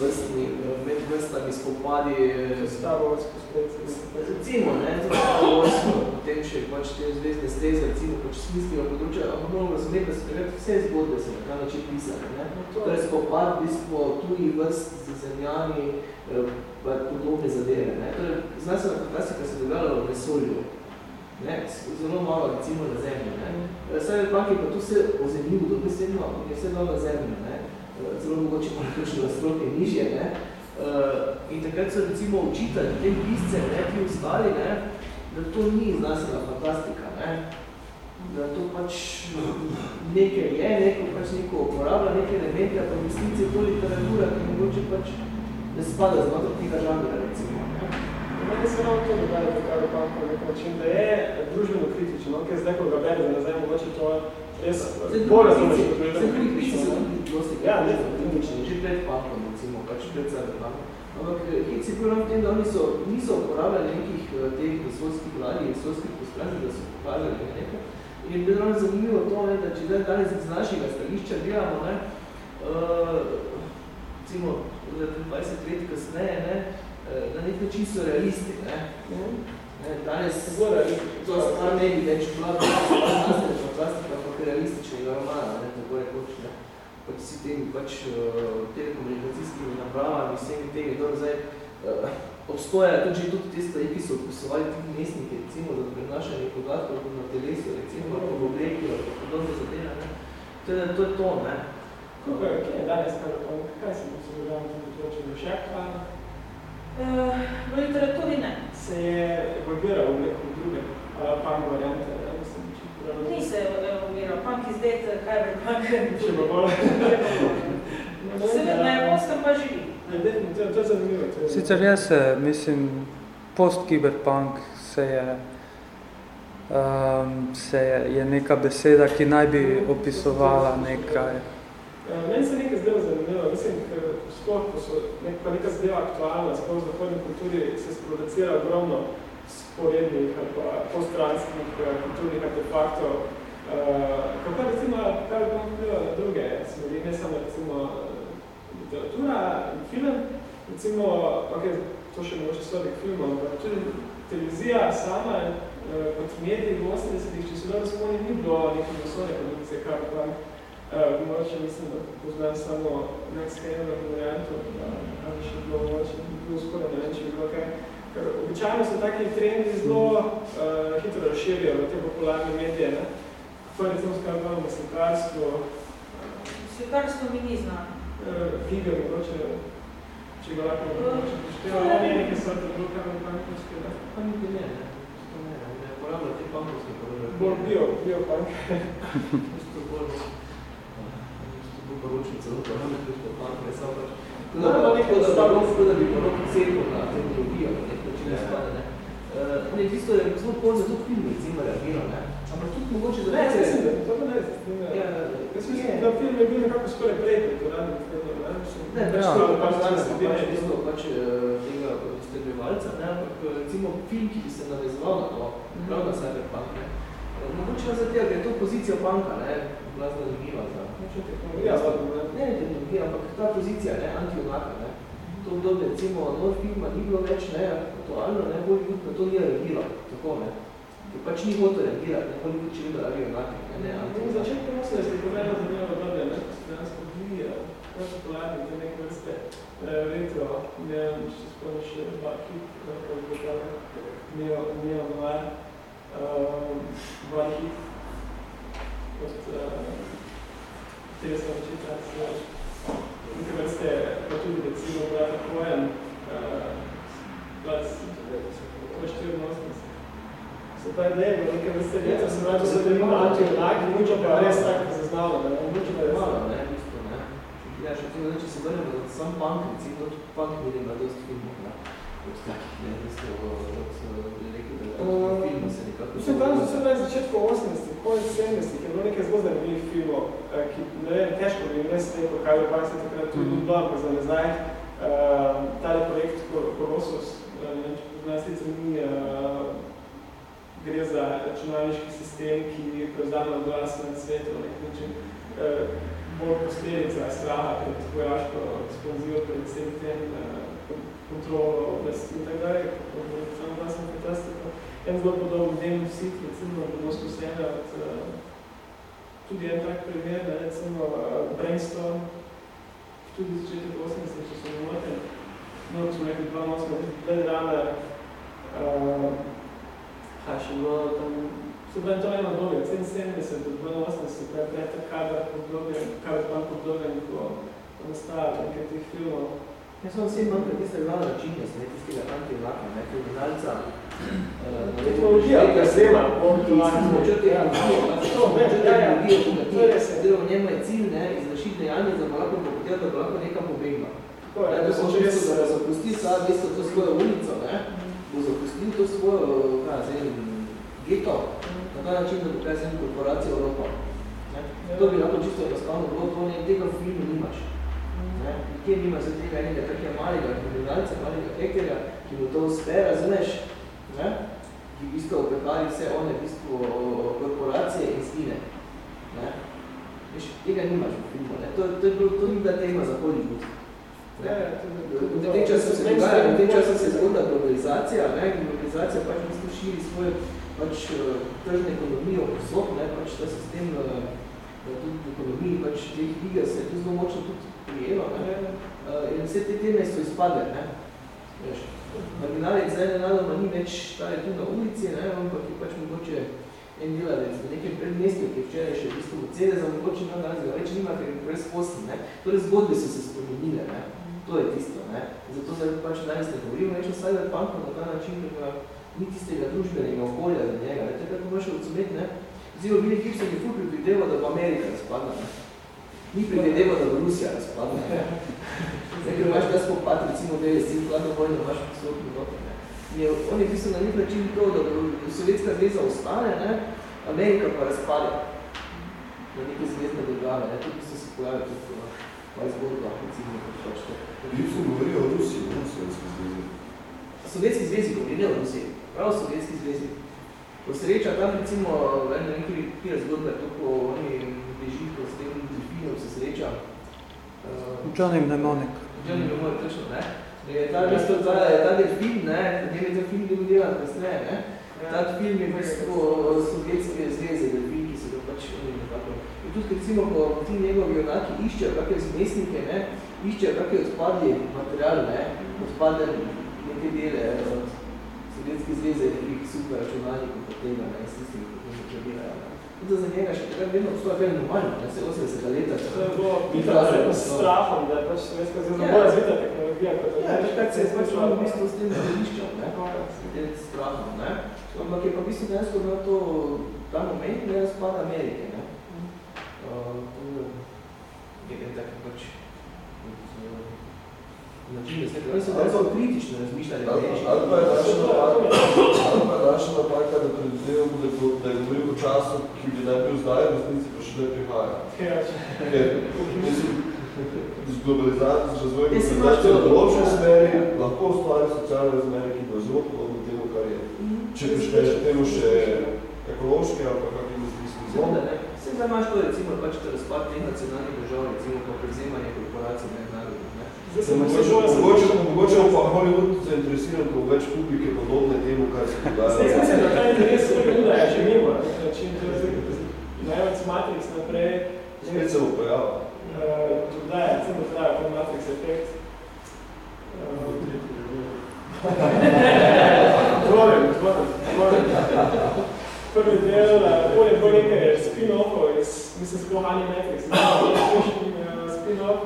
vrstni, med vrstami spopadi. Stavovsko spred. Recimo, ne, stavovsko, potem še pač te zvezdne steze, recimo, pač smislijo področja, ampak moramo razumeti, da se takrat vse zgodbe se na ta način pisane. Ne? No, to je spopad v bistvu tuji vrst z zemljani, pa podobne zadeve. Ne? Torej, znanstvena fantastika se dogajala v vesolju. Ne? Zelo malo, recimo, na zemlji. Ne? Saj pak je pa tu vse ozemljivo, dobesedno, je vse dal na zemlji. Ne? Zelo mogoče malo kakšne nasprotje nižje. Ne? In takrat so recimo učitelji, te pisce, ne, ti ostali, ne, da to ni znanstvena fantastika. Ne? Da to pač nekaj je, neko pač neko uporablja, neke elemente, pa v resnici je to literatura, ki mogoče pač ne spada znotraj tega žanra, recimo. Meni se ravno to dogaja, da pa na nek način, da je družbeno kritično, no, ker zdaj, ko ga bere za nazaj, mogoče to bolj razumeš, kot je družbeno kritično. Ja, ne, že pred pankom, recimo, pač pred zadnjem Ampak hit si bil v tem, da oni so, niso uporabljali nekih teh vesolskih vladij, vesolskih postranstv, da so pokazali nekaj. In je bilo zanimivo to, ne, da če danes z našega stališča gledamo, ne, uh, recimo, 20 let kasneje, ne, na nek način so realisti. Ne. Ne, danes to stvar ne bi več bila znanstvena fantastika, ampak realističnega romana, ne, tako rekoč. Ne. Pač si temi pač, uh, telekomunikacijskimi napravami, vsemi temi, dobro zdaj uh, obstojajo tudi, tudi te stvari, ki so opisovali tudi mestniki, recimo, za prenašanje podatkov na telesu, recimo, po obleki, ali po podobno zadeva. Ne. To je to, je to ne. Kako je, kje je danes karoton? Kaj se bo se dogajalo tudi točno še aktualno? Uh, v literaturi ne. Se je evolviral v neko druge uh, punk variante, ja, mislim, če Ni se evolviral, punk is dead, kaj bi punk? Če bo bolj. Seveda, na japonskem pa živi. To je zanimivo. Sicer jaz se, mislim, post-kiberpunk se je, um, se je, je neka beseda, ki naj bi opisovala nekaj. Ja, meni se nekaj zdelo zanimivo, mislim, ker sploh, ko so nek, pa neka zdela aktualna, sploh v zahodni kulturi se sproducira ogromno sporednih ali pa postranskih kulturnih artefaktov. Kako recimo, kaj bi vam bilo druge smeri, ne samo recimo literatura in film, recimo, ok, to še mogoče sodih filmov, ampak tudi televizija sama kot medij v 80-ih, če se dobro spomnim, ni bilo neke masovne produkcije, kar pa Uh, mogoče mislim, da poznam samo Nextcanova varianto, ali še bilo mogoče, bilo skoraj ne vem, če bi bilo kaj. Ker običajno se taki trendi zelo uh, hitro razširijo v te popularne medije. Ne? To je recimo skaj bilo slikarstvo. Slikarstvo mi ni znam. Uh, Giga mogoče, če ga lahko mogoče pošteva. On je nekaj sorte bilo kar v pankovske, da? Pa niti ne, ne. Ne, ne uporablja te pankovske podobe. Bolj bio, bio punk. Isto bolj poročni celo parametri, to pa ne samo pač. No, no, nekaj stavno, da bi porok celo na tehnologijo, na nek način ne spada, ne. Ne, tisto je zelo pozno, zato film recimo reagiral, ne. Ampak tudi mogoče, da... Ne, jaz mislim, da to pa ne, Ja, jaz mislim, da film je bil nekako skoraj prej, to radno, Ne, pač to je pač danes pač tisto pač tega iztrebljevalca, ne, ampak recimo film, ki bi se navezoval na to, prav na cyberpunk, ne. Mogoče za tega, ker je to pozicija punka, ne, bila zanimiva za Ja, ne, ne tehnologija, ampak ta pozicija, ne, anti-junaka, ne. To obdobje, recimo, nov filma ni bilo več, ne, aktualno, ne, Hollywood na to ni reagiral, tako, ne. Ker pač ni hotel reagirati, ne, Hollywood če videl anti-junake, ne, ne, anti-junake. V začetku 80 je povedal zanimivo obdobje, ne, ko se dejansko dvije, kaj so polarni, te neke vrste retro, ne vem, če se spomniš Barki, kako je bilo tale, Neo, Neo Noir, Barki, kot interesno čitati, neke vrste, pa tudi recimo brata Cohen, plac 184. Se pa je bilo neke vrste leto, se pravi, da se da ima anti-onak, mogoče pa res tako zaznalo, da mogoče pa res malo, ne, ne. Ja, še tudi, če se vrnemo, da sam punk, recimo, tudi punk vidim na dosti filmov, ne, od takih, ne, isto, od filmu se nekako... Mislim, tam so na začetku 80-ih, konec 70-ih, je bilo nekaj zelo zanimljivih filmov, ki, ne vem, težko bi jim res rekel, kaj je pak se takrat tudi mm -hmm. dobro za nazaj. Uh, tale projekt Colossus, ne vem, če poznaj, sicer ni, uh, gre za računalniški sistem, ki prevzame oblast nad svetom, nek način. Uh, bolj posledica straha pred vojaško ekspanzijo, predvsem tem kontrolo oblasti in tako dalje, kako je samo vlastno fantastiko. En zelo podoben dem vsi, recimo, bomo sposljene od tudi en tak primer, da recimo Brainstorm, tudi začetek 80, če so moten, no, smo nekaj dva nosno, Blade Runner, uh, kaj še bilo tam, se pravi, to je eno dolje, 70 do 82, to je prej ta kadar obdobje, kadar pan obdobje, ko nastaja nekaj teh filmov. Ja, sem vsem manj pred tiste glavne načinjosti, ne tistega anti-vlaka, ne, kriminalca. Tehnologija, ki je Pomočjo tehnologije, oziroma njemu je cilj, ne, izvršiti dejanje, da bo lahko popotel, da bo lahko nekam pobegla. Da bo čisto, da zapustil svojo mesto, to svojo ulico, ne, bo zapustil to svojo, kaj, zdaj, geto, na ta način, da bo kaj zdaj korporacija Evropa. Ne. To bi lahko čisto enostavno bilo, to ne, tega v filmu nimaš. Ne, nikjer nima se tega enega takega malega kriminalca, malega hekerja, ki mu to uspe, razumeš, ne? ki v bistvu oprehladi vse one v bistvu korporacije in skine. Ne? Veš, tega nimaš v filmu, ne? To, to, to, to ni bila tema za Hollywood. V tem času se dogaja, v tem času se zgodila globalizacija, ne? globalizacija pač v bistvu širi svojo pač tržno ekonomijo posod, ne? pač ta sistem tudi v ekonomiji, pač teh liga se je tu zelo močno tudi prijelo, ne? in vse te teme so izpadle, ne? Veš, marginalec zdaj nenadoma ni več, ta je tu na ulici, ne, ampak je pač mogoče en delavec v nekem predmestju, ki včeraj še v bistvu v cede, za mogoče ima danes ga več nima, ker je brez posli, ne. Torej zgodbe so se spremenile, ne. To je tisto, ne. Zato zdaj pač danes ne govorimo več o cyberpunku na ta način, ker ga ni tistega družbenega okolja za njega, ne. Takrat bomo še odsumeti, ne. Zelo Billy Gibson je ful predvideval, da bo Amerika razpadla. Ni predvideval, da bo Rusija razpadla, ne. Zdaj, ker imaš ta spopad, recimo, da je sin hladno vojno, imaš absolutno dobro, ne. Je, on je pisal na nek način to, da Sovjetska zveza ostane, ne, Amerika pa razpade na neke zvezdne države, ne, tudi so se pojavili tudi malo zgodba, recimo, kot pač to. Gibson govori o Rusiji, ne o Sovjetski zvezi. Sovjetski zvezi govori, ne o Rusiji, prav Sovjetski zvezi. Ko sreča tam, recimo, eno nekaj kira zgodbe, to, ko oni beži, ko s tem delfinom se sreča. Uh, Johnny Mnemonic. Johnny Mnemonic, točno, ne? Je ta, mesto, ta, ta delfin, ne, potem je ta film bil delan kasneje, ne? Ta film je v bistvu Sovjetske zveze, delfin, ki so ga pač oni nekako. In tudi, recimo, ko ti njegovi junaki iščejo kakve zmestnike, ne, iščejo kakve odpadli material, ne, odpadne neke dele od Sovjetske zveze, nekih super računalnikov tega, ne, s tistimi, Tudi za njega še takrat vedno obstoja vedno normalno, ne, se 80 leta. To je bilo pitanje s strahom, da je pač Sovjetska zveza bolj razvita tehnologija, je Ja, takrat se je pač v bistvu s tem zališčem, ne, s tem strahom, ne. Ampak je pa v bistvu dejansko imel to, ta moment, ne, razpad Amerike, ne. Uh, nekaj tako pač način, da se oni so dejansko kritično razmišljali. Ali pa je naša napaka, da predvidevamo, da, da je govoril o času, ki bi naj bil zdaj, v resnici pa še ne prihaja. Ker, mislim, z globalizacijo, z razvojem globalizacije v določeni smeri lahko ustvari socialne razmere, ki bo zelo podobno temu, kar je. Če prišteš temu še ekološki ali pa industrijski zon. Vse zdaj imaš to, recimo, pač razpad teh nacionalnih držav, recimo, pa prevzemanje korporacij mednarodnih, ne. Mogoče, mogoče pa Hollywood zainteresiran, ko več publike podobne temu, kar se dogaja. Zdaj, mislim, da ta interes da je že mimo, na nek način, to je največ Matrix naprej. Spet se bo pojavil. Da, je, da traja kot Matrix efekt. Tvorim, tvorim, tvorim. Prvi del, bolj je bolj nekaj spin-offov mislim, sploh Animatrix, spin-off,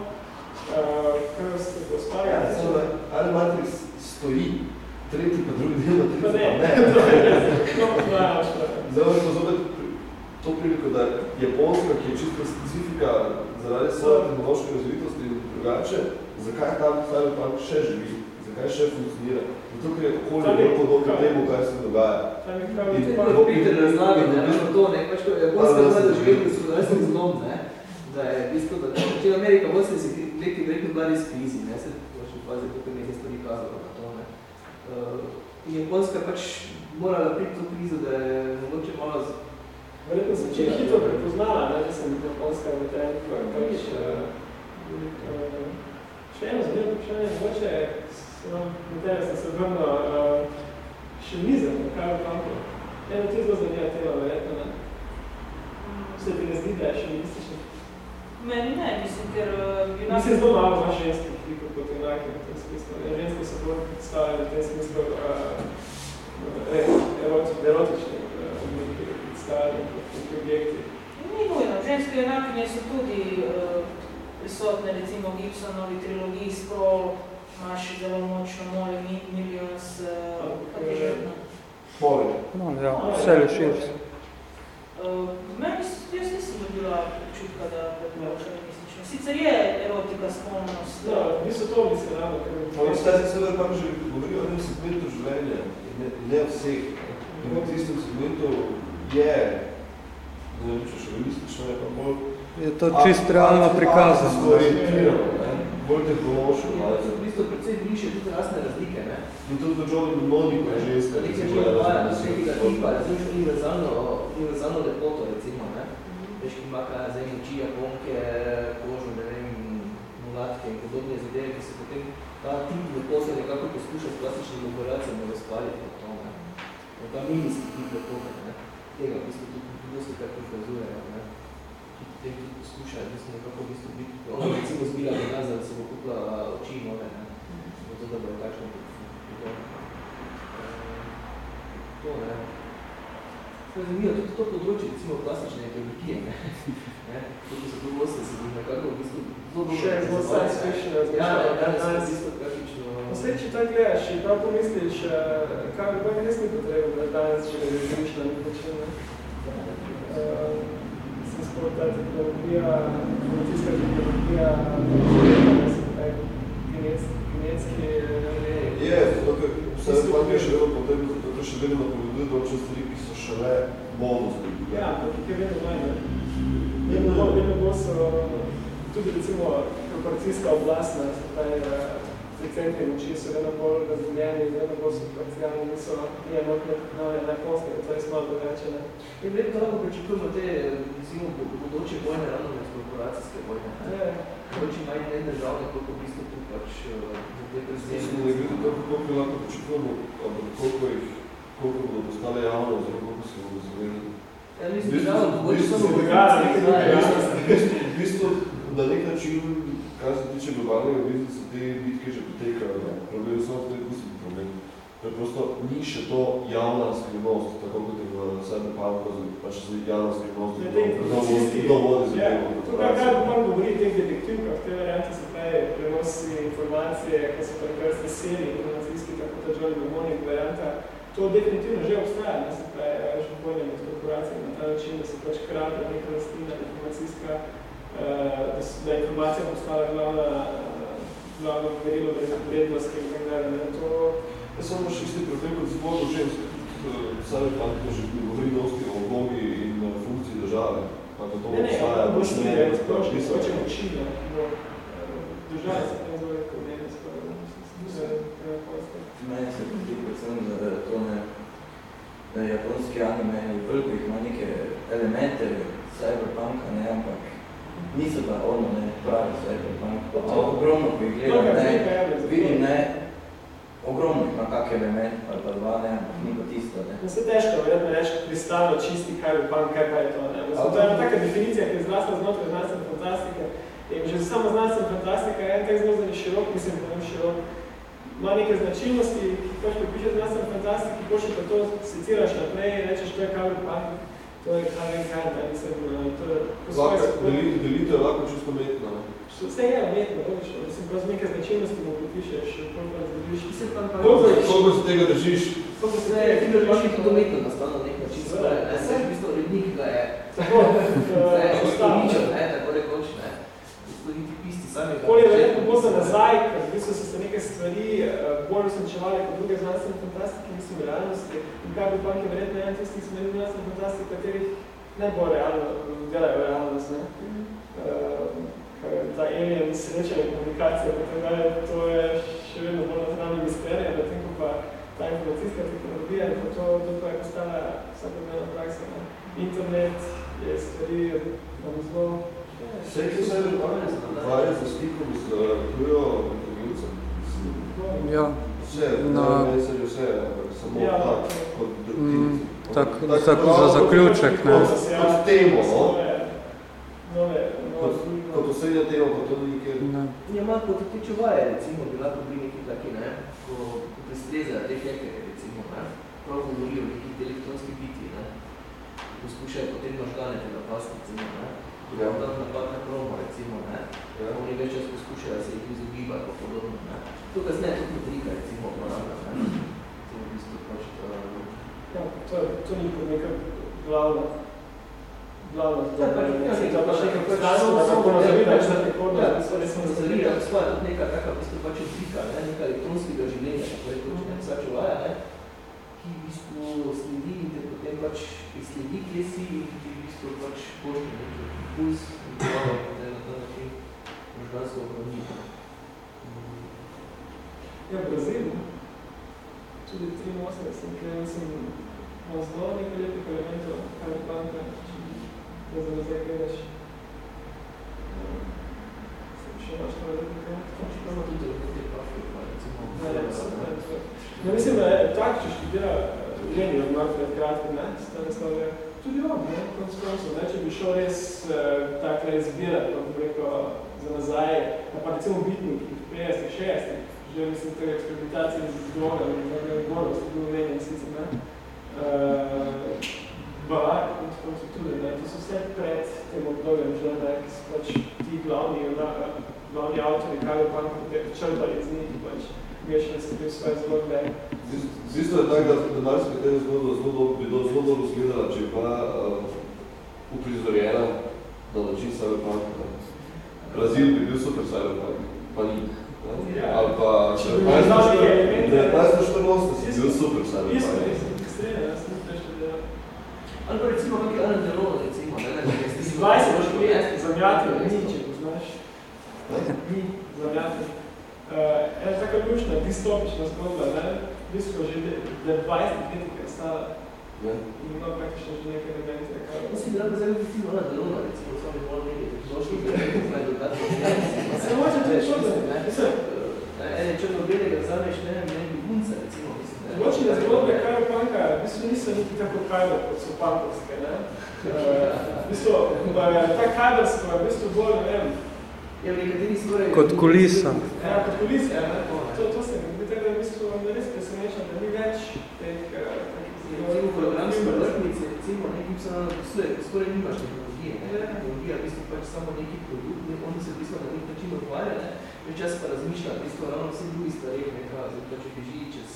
kar ste postavili. Ja, samo Animatrix stoji, tretji pa drugi del, tretji pa ne. Zdaj moramo zopet to priliko, da Japonska, ki je čisto specifika zaradi svoje tehnološke razvitosti in drugače, zakaj tam Cyberpunk še živi, zakaj še funkcionira? Zato, ker je okolje bolj podobno temu, kar se dogaja. In to je Peter razlaga, ne, ne, to, ne, pač ko je Japonska zna doživeti gospodarski zlom, ne, da je v bistvu, da če Amerika v 80 letih verjetno bila res krizi, ne, se to še pazi, tukaj nekaj stvari kazalo na to, ne. Uh, in Japonska pač morala priti to krizo, da je mogoče malo Verjetno sem če hitro prepoznala, ne, da sem japonska veteranka, pač, uh, še eno zadnje vprašanje, mogoče no, na sem se vrnila uh, še nizem, kaj v kampu. Eno, ti zelo zanima tema, verjetno, ne? Se ti ne zdi, da je še mistično? Meni ne, mislim, ker nas... Mislim, zelo malo ima ženskih klikov kot enake v tem smislu. Ja, ženske so bolj predstavljene v tem smislu uh, erotični uh, predstavljeni objekti. Ni nujno, ženske enakinje so tudi uh, prisotne, recimo Gibsonovi trilogiji Sprawl, imaš zelo močno Molly Millions, uh, kak je žena? Molly. No, ja, vse le širš. Uh, meni, jaz nisem dobila čutka, da, da bi bilo še feministično. Sicer je erotika, spolnost. Ja, mi so to se rado, ker... No, zdaj se seveda pa že govori o enem segmentu življenja, ne, ne vseh. In v tistem segmentu je ne vem, če še realistično je pa bolj... Je to čist realno prikazano. Bolj tehnološko. Ja, so v bistvu predvsej više tudi rasne razlike, ne? In tudi v John Monika je ženska. Nekaj že odvaja na svetega tipa, različno univerzalno, univerzalno lepoto, recimo, ne? Veš, ki ima kaj zdaj moči, japonke, kožo, ne vem, mulatke in podobne zadeve, ki se potem ta tip lepote nekako poskuša s plastičnimi operacijami razstvariti. Ta minijski tip lepote, ne? Tega v bistvu tudi dosti kar prikazujejo, ne. Tem tudi poskušajo, mislim, nekako v bistvu biti, ono recimo zbila nas, da se bo kupila oči nove, ne. Zato, da bojo takšno tudi To, ne. To je zanimivo, tudi to področje, recimo plastične ekologije, ne. ne. Tudi so tu goste, se bi nekako v bistvu zelo dobro Še zelo science fiction razmišljala. Ja, ja, ja, ja, isto grafično. Zdaj, če tako gledaš, in prav pomisliš, kaj bi bolj res ni potrebno, da danes, če ne razmišljala, ni počela sem sploh ta tehnologija, informacijska tehnologija, genetski... Je, vse je še vedno potrebno, zato še vedno napoveduje določene stvari, ki so šele bodosti. Ja, ampak je vedno manj. Vedno bolj so tudi recimo korporacijska oblast, ne, pri centri moči so vedno bolj razumljeni, vedno bolj so parcijalni, niso enotne, no, ne konstne, to je malo drugače. In vedno lahko pričakujemo te, recimo, bodoče vojne, ravno med korporacijske vojne. Ja. Bodoče naj ne državne, koliko v bistvu tu pač eh, te prezidenti. Mislim, ne gre tako, koliko lahko pričakujemo, ampak koliko jih, koliko bodo postale javno, oziroma koliko se bodo zavedali. Ja, mislim, da bodo samo v bistvu, na nek način kar se tiče globalnega biznesa, so te bitke že potekajo. Ne? Problem samo tudi pustiti problem. Preprosto ni še to javna skrivnost, tako kot je v Cyberpunku, pač javna skrivnost, kdo vodi za ja, temo. Tukaj, kaj Cyberpunk govori o teh detektivkah, v tej varianti se pravi prenosi informacije, ko so prekrste serije, informacijski, tako ta Johnny Mnemonic varianta, to definitivno že obstaja, ne se pravi, več bolje med korporacijami na ta način, da se pač krata neka rastlina informacijska, Eh, da je informacija postala glavna, glavno verilo vrednosti in tako dalje. To je samo še isti problem kot zboru žensk. Sami pa to že govori dosti o vlogi in funkciji države. Pa da to ne, ne, obstaja. Ne, ne, boš ne, ne, splošno, hoče moči, ne. Država se ne zove kot ne, Meni se tudi predvsem to ne, da japonski anime veliko ima neke elemente cyberpunka, ne, ampak niso pa ono, ne, pravi cyberpunk. Ogromno, ko jih gledam, ne, vidim, ne, ogromno ima kak element, ali pa dva, ne, ampak ni pa tisto, ne. No, se težko, verjetno reči, kristalno čisti cyberpunk, kaj pa je to, ne. Mislim, to je taka definicija, ki je zrasla znotraj znanstvene fantastike. In že sama znanstvena fantastika je en tak zelo zelo širok, mislim, da ne širok, ima neke značilnosti, ki pač pripiše znanstvene fantastike, pošli pa to seciraš naprej in rečeš, to je cyberpunk, To je kar, da mislim, to Delite lahko čisto umetno, ne? Vse je umetno, logično, mislim, prav z nekaj značilnosti mu pripišeš, koliko razdobiš. Koliko se tega držiš? Koliko se tega držiš? Koliko se tega držiš? na stano nek način, svoje, ne? Se je v bistvu rednik, da je... Tako, tako rekoč, ne? Bolje je verjetno bolj za nazaj, ker v bistvu so se neke stvari uh, bolj usenčevali kot druge znanstvene fantastike, mislim, v realnosti. In kaj bi punk je verjetno en tistih smeri znanstvene fantastike, katerih ne bo realno, delajo realnost, ne? Mm. Uh, ta alien srečanje komunikacije, tako dalje, to je še vedno bolj natrani misterija, da tem, ko pa ta informacijska tehnologija in to, to pa je postala vsakodnevna praksa. Ne? Internet je stvari nam zelo... Vse, ki se ukvarja za stikom z tujo intervjivcem? Ja. Vse, na mesarju vse, samo ja, tak, kot drugtici. Mm, tak, tak, tak, za zaključek, ne? Kot, kot temo, no? Kot, kot osrednja tema, pa to nekaj... Ne. Ja, malo kot te čuvaje, recimo, bi lahko bili neki taki, ne, ko, ko prestrezajo te hekerje, recimo, ne, prav govorijo o nekih elektronskih biti, ne, poskušajo potem možgane te napasti, recimo, ne, ja. tam napad na kromo, recimo, ne, ja. oni več čas poskušajo se jih izogibati, pa podobno, ne. To kasneje tudi motrika, recimo, uporablja, ne, to v bistvu pač, uh, ja, to, to ni kot neka glavna glavno zdravljanje. Ja, ja, pa še nekaj predstavljamo, da kako nazaviraš na prihodnost. Ja, to res nazavira, svoja tudi neka taka, v bistvu pač odlika, ne, neka elektronskega življenja, tako rekoč, ne, vsa čuvaja, ne, ki v bistvu sledi in te potem pač sledi, kje si in ti v bistvu pač pošli neki impuls in glava, ne, na ta način možgansko obravniti. Ja, Brazil, tudi 83, ker sem imel zelo nekaj lepih elementov, kar je planka, da za nazaj gledaš. Še imaš to veliko Imamo tudi te pafi, pa recimo. Ja, mislim, da je tak, če študira življenje od Marko pred kratkim, ne, sta nastavlja tudi on, ne, konc koncu, ne, če bi šel res uh, takle izbirati, pa bi rekel, za nazaj, pa, pa recimo bitniki, 50, 60, že mislim, te eksperimentacije z drogami, ne, ne, gordo, so bil menjen sicer, ne, uh, Bavar in tako so tudi, ne, to so vse pred tem obdobjem že, ne, ki so pač ti glavni, glavni avtori, kaj je pa črpali z njih, pač mešali se bil svoje zgodbe. Bistvu je tak, da, da danes bi te zgodbo zelo, dobro zgledala, če pa uh, uprizorjena na način cyberpunk. Brazil bi bil super cyberpunk, pa ni. Ja. Ali pa če bi 1984 si bil super cyberpunk. Isto, isto, ekstremno, jaz sem prešel delati. Ali pa recimo kakaj Alan Delon, recimo, ne, ne, ne, Iz 20 boš povedati, zamjatelj, ni, če ko znaš. Ni, zamjatelj. Uh, ena taka ključna, distopična zgodba, ne, v bistvu že 20 letih je stala. Ja. In ima praktično že nekaj elemente. Mislim, da bi zdaj recimo Alan Delona, recimo, s vami bolj nekaj tehnološki, je nekaj dodatno. Se moče tudi čudno, mislim. Ene črno-belega zaneš, ne vem, ne begunca, recimo. Zločine zgodbe Kajropanka v bistvu niso niti tako kajdo, kot so pankovske, ne? Uh, v bistvu, ta kajdarsko je v bistvu bolj, ne vem, Ja, nekateri skoraj... Kot kulisa. Ja, kot kulisa, ja, ne? To, to se mi zdi, da v bistvu res presenečam, da ni več Recimo programske vrtnice, recimo, nekim se nam napisuje, skoraj nimaš tehnologije, ne? Tehnologija v bistvu pač samo neki produkt, ne? oni se v bistvu na nek način odvarja, ne? Več čas pa razmišlja, v bistvu ravno vsi drugi stvari, ne? Kaj, zdaj, če beži čez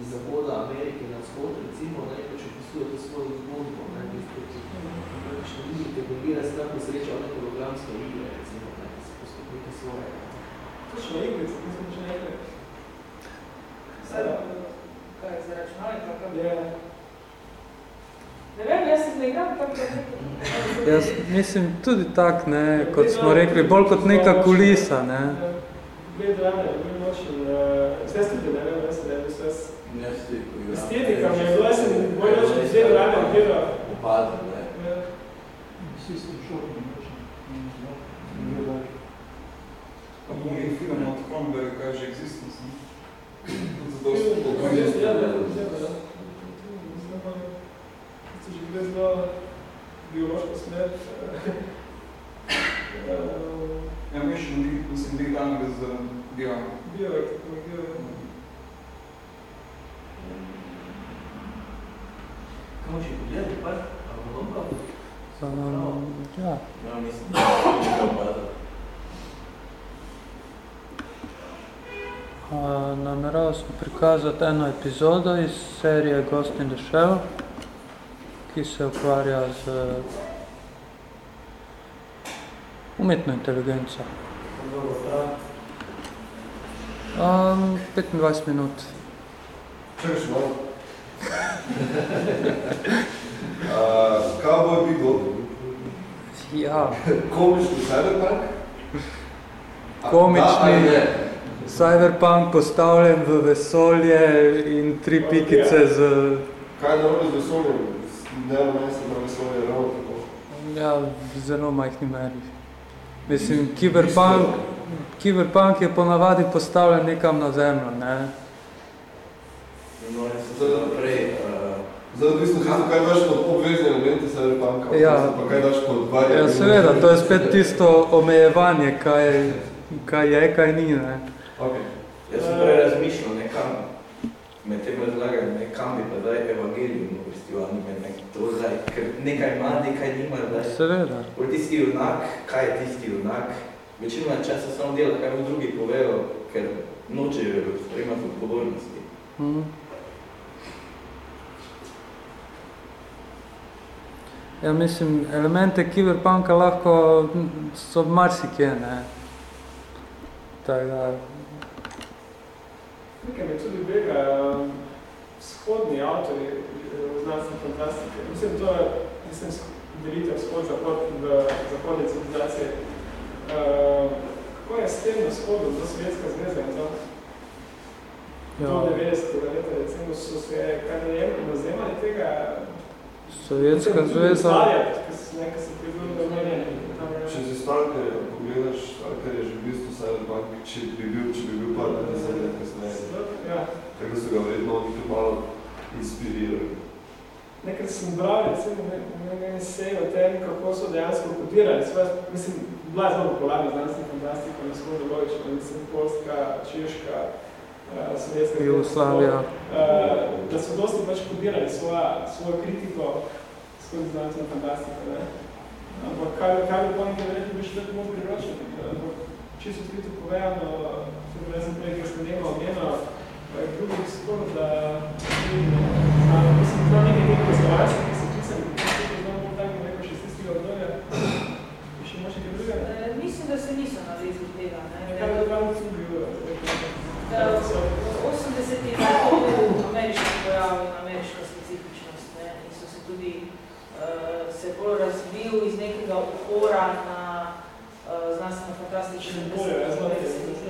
iz zahoda Amerike na vzhod, recimo, ne? Pa če opisuje to svojo zgodbo, ne? V bistvu, praktično drugi tehnologija se tako sreča one programske igre, recimo, ne? Se postupite svoje. Točno igrice, nismo še nekaj. Saj, kaj, za računalnik? Ja. Ne vem, jaz se ne igram tako nekaj. Jaz mislim tudi tak, ne, kot smo rekli, bolj kot neka kulisa, ne. Blade Runner, Blade Motion, vse studi, ne vem, jaz se ne vem, vse Ne ste, ko igram. Estetika mi je bila, jaz sem bolj noč Blade Runner gledal. Upadem, ne. Ja. System shopping, Pa mnogi film od Kronberga kaže existence, ne? Zato so Ja, ja, ja. Se že gre zelo biološko smer. Ja, mešano, mislim, digitalnega z dialom. Biotehnologijo. Kaj moči pogledati, par, ali bomo dobro? Um, ja. Ja, mislim, da je upadem. nameraval sem prikazati eno epizodo iz serije Ghost in the Shell, ki se ukvarja z umetno inteligenco. Um, 25 minut. Še malo. uh, Cowboy Bebop. Ja, Komični cyberpunk? A- Komični. Da, ali ne? Cyberpunk postavljen v vesolje in tri pikice z... Kaj je narobe z vesoljem? Ne, ne, se na vesolje ravno tako. Ja, zelo majhni meri. Mislim, Cyberpunk, Cyberpunk je ponavadi postavljen nekam na zemljo, ne? No, jaz sem prej... Uh, Zdaj, odvisno se, kaj daš pod obvezne elemente Cyberpunka, ja. pa kaj daš pod varje. Ja, seveda, to je spet tisto omejevanje, kaj, kaj je, kaj ni, ne? Okay. Jaz sem prej razmišljal nekam, med tem razlaganjem, ne, kam bi pa zdaj evangelijum uvrstil anime, ne, to zdaj, ker nekaj ima, nekaj nima, zdaj. Seveda. Pol tisti junak, kaj je tisti junak? Večinoma časa samo dela, kaj mu drugi povejo, ker nočejo sprejemati odgovornosti. Mm. Ja, mislim, elemente kiberpunka lahko so marsikje, ne. Tako da, Nekaj me tudi bega vzhodni avtori znanstvene fantastike. Mislim, to je, mislim, delitev vzhod zahod v zahodne civilizacije. Uh, kako je s tem na vzhodu, do Sovjetska zveza in to? Ja. Do 90. leta, recimo, so se kaj najemno nazemali tega Sovjetska zveza... Če si Stalker, pogledaš, Stalker je že v bistvu Cyberpunk, če bi bil, če bi bil par deset let kasneje. Ja. Tako so ga verjetno oni tudi malo inspirirali. Nekaj sem bral, recimo, nekaj sej o tem, kako so dejansko kodirali svoje, mislim, bila je zelo popularna znanstvena fantastika na shodu logično, mislim, Polska, Češka, uh, Sovjetska Jugoslavija. Uh, da so dosti pač kodirali svoja, svojo kritiko skozi znanstveno fantastiko, ne. Ampak kaj, kaj bi pa nekaj verjetno bi še tako mogo priročiti? Čisto skrito povedano, tudi jaz sem prej, ker sem nekaj omenil, drugih skoro, da mislim, da nekaj nekaj pozorajstva, ki so pisali, ki so znamo tako neko še stistega obdobja. Še moče kaj druga? E, mislim, da se niso navezli tega. Ne? Kaj je dobro? V 80 je to ameriški pojav in ameriška specifičnost. Ne? In so se tudi uh, se bolj razvil iz nekega upora na uh, znanstveno fantastične znam,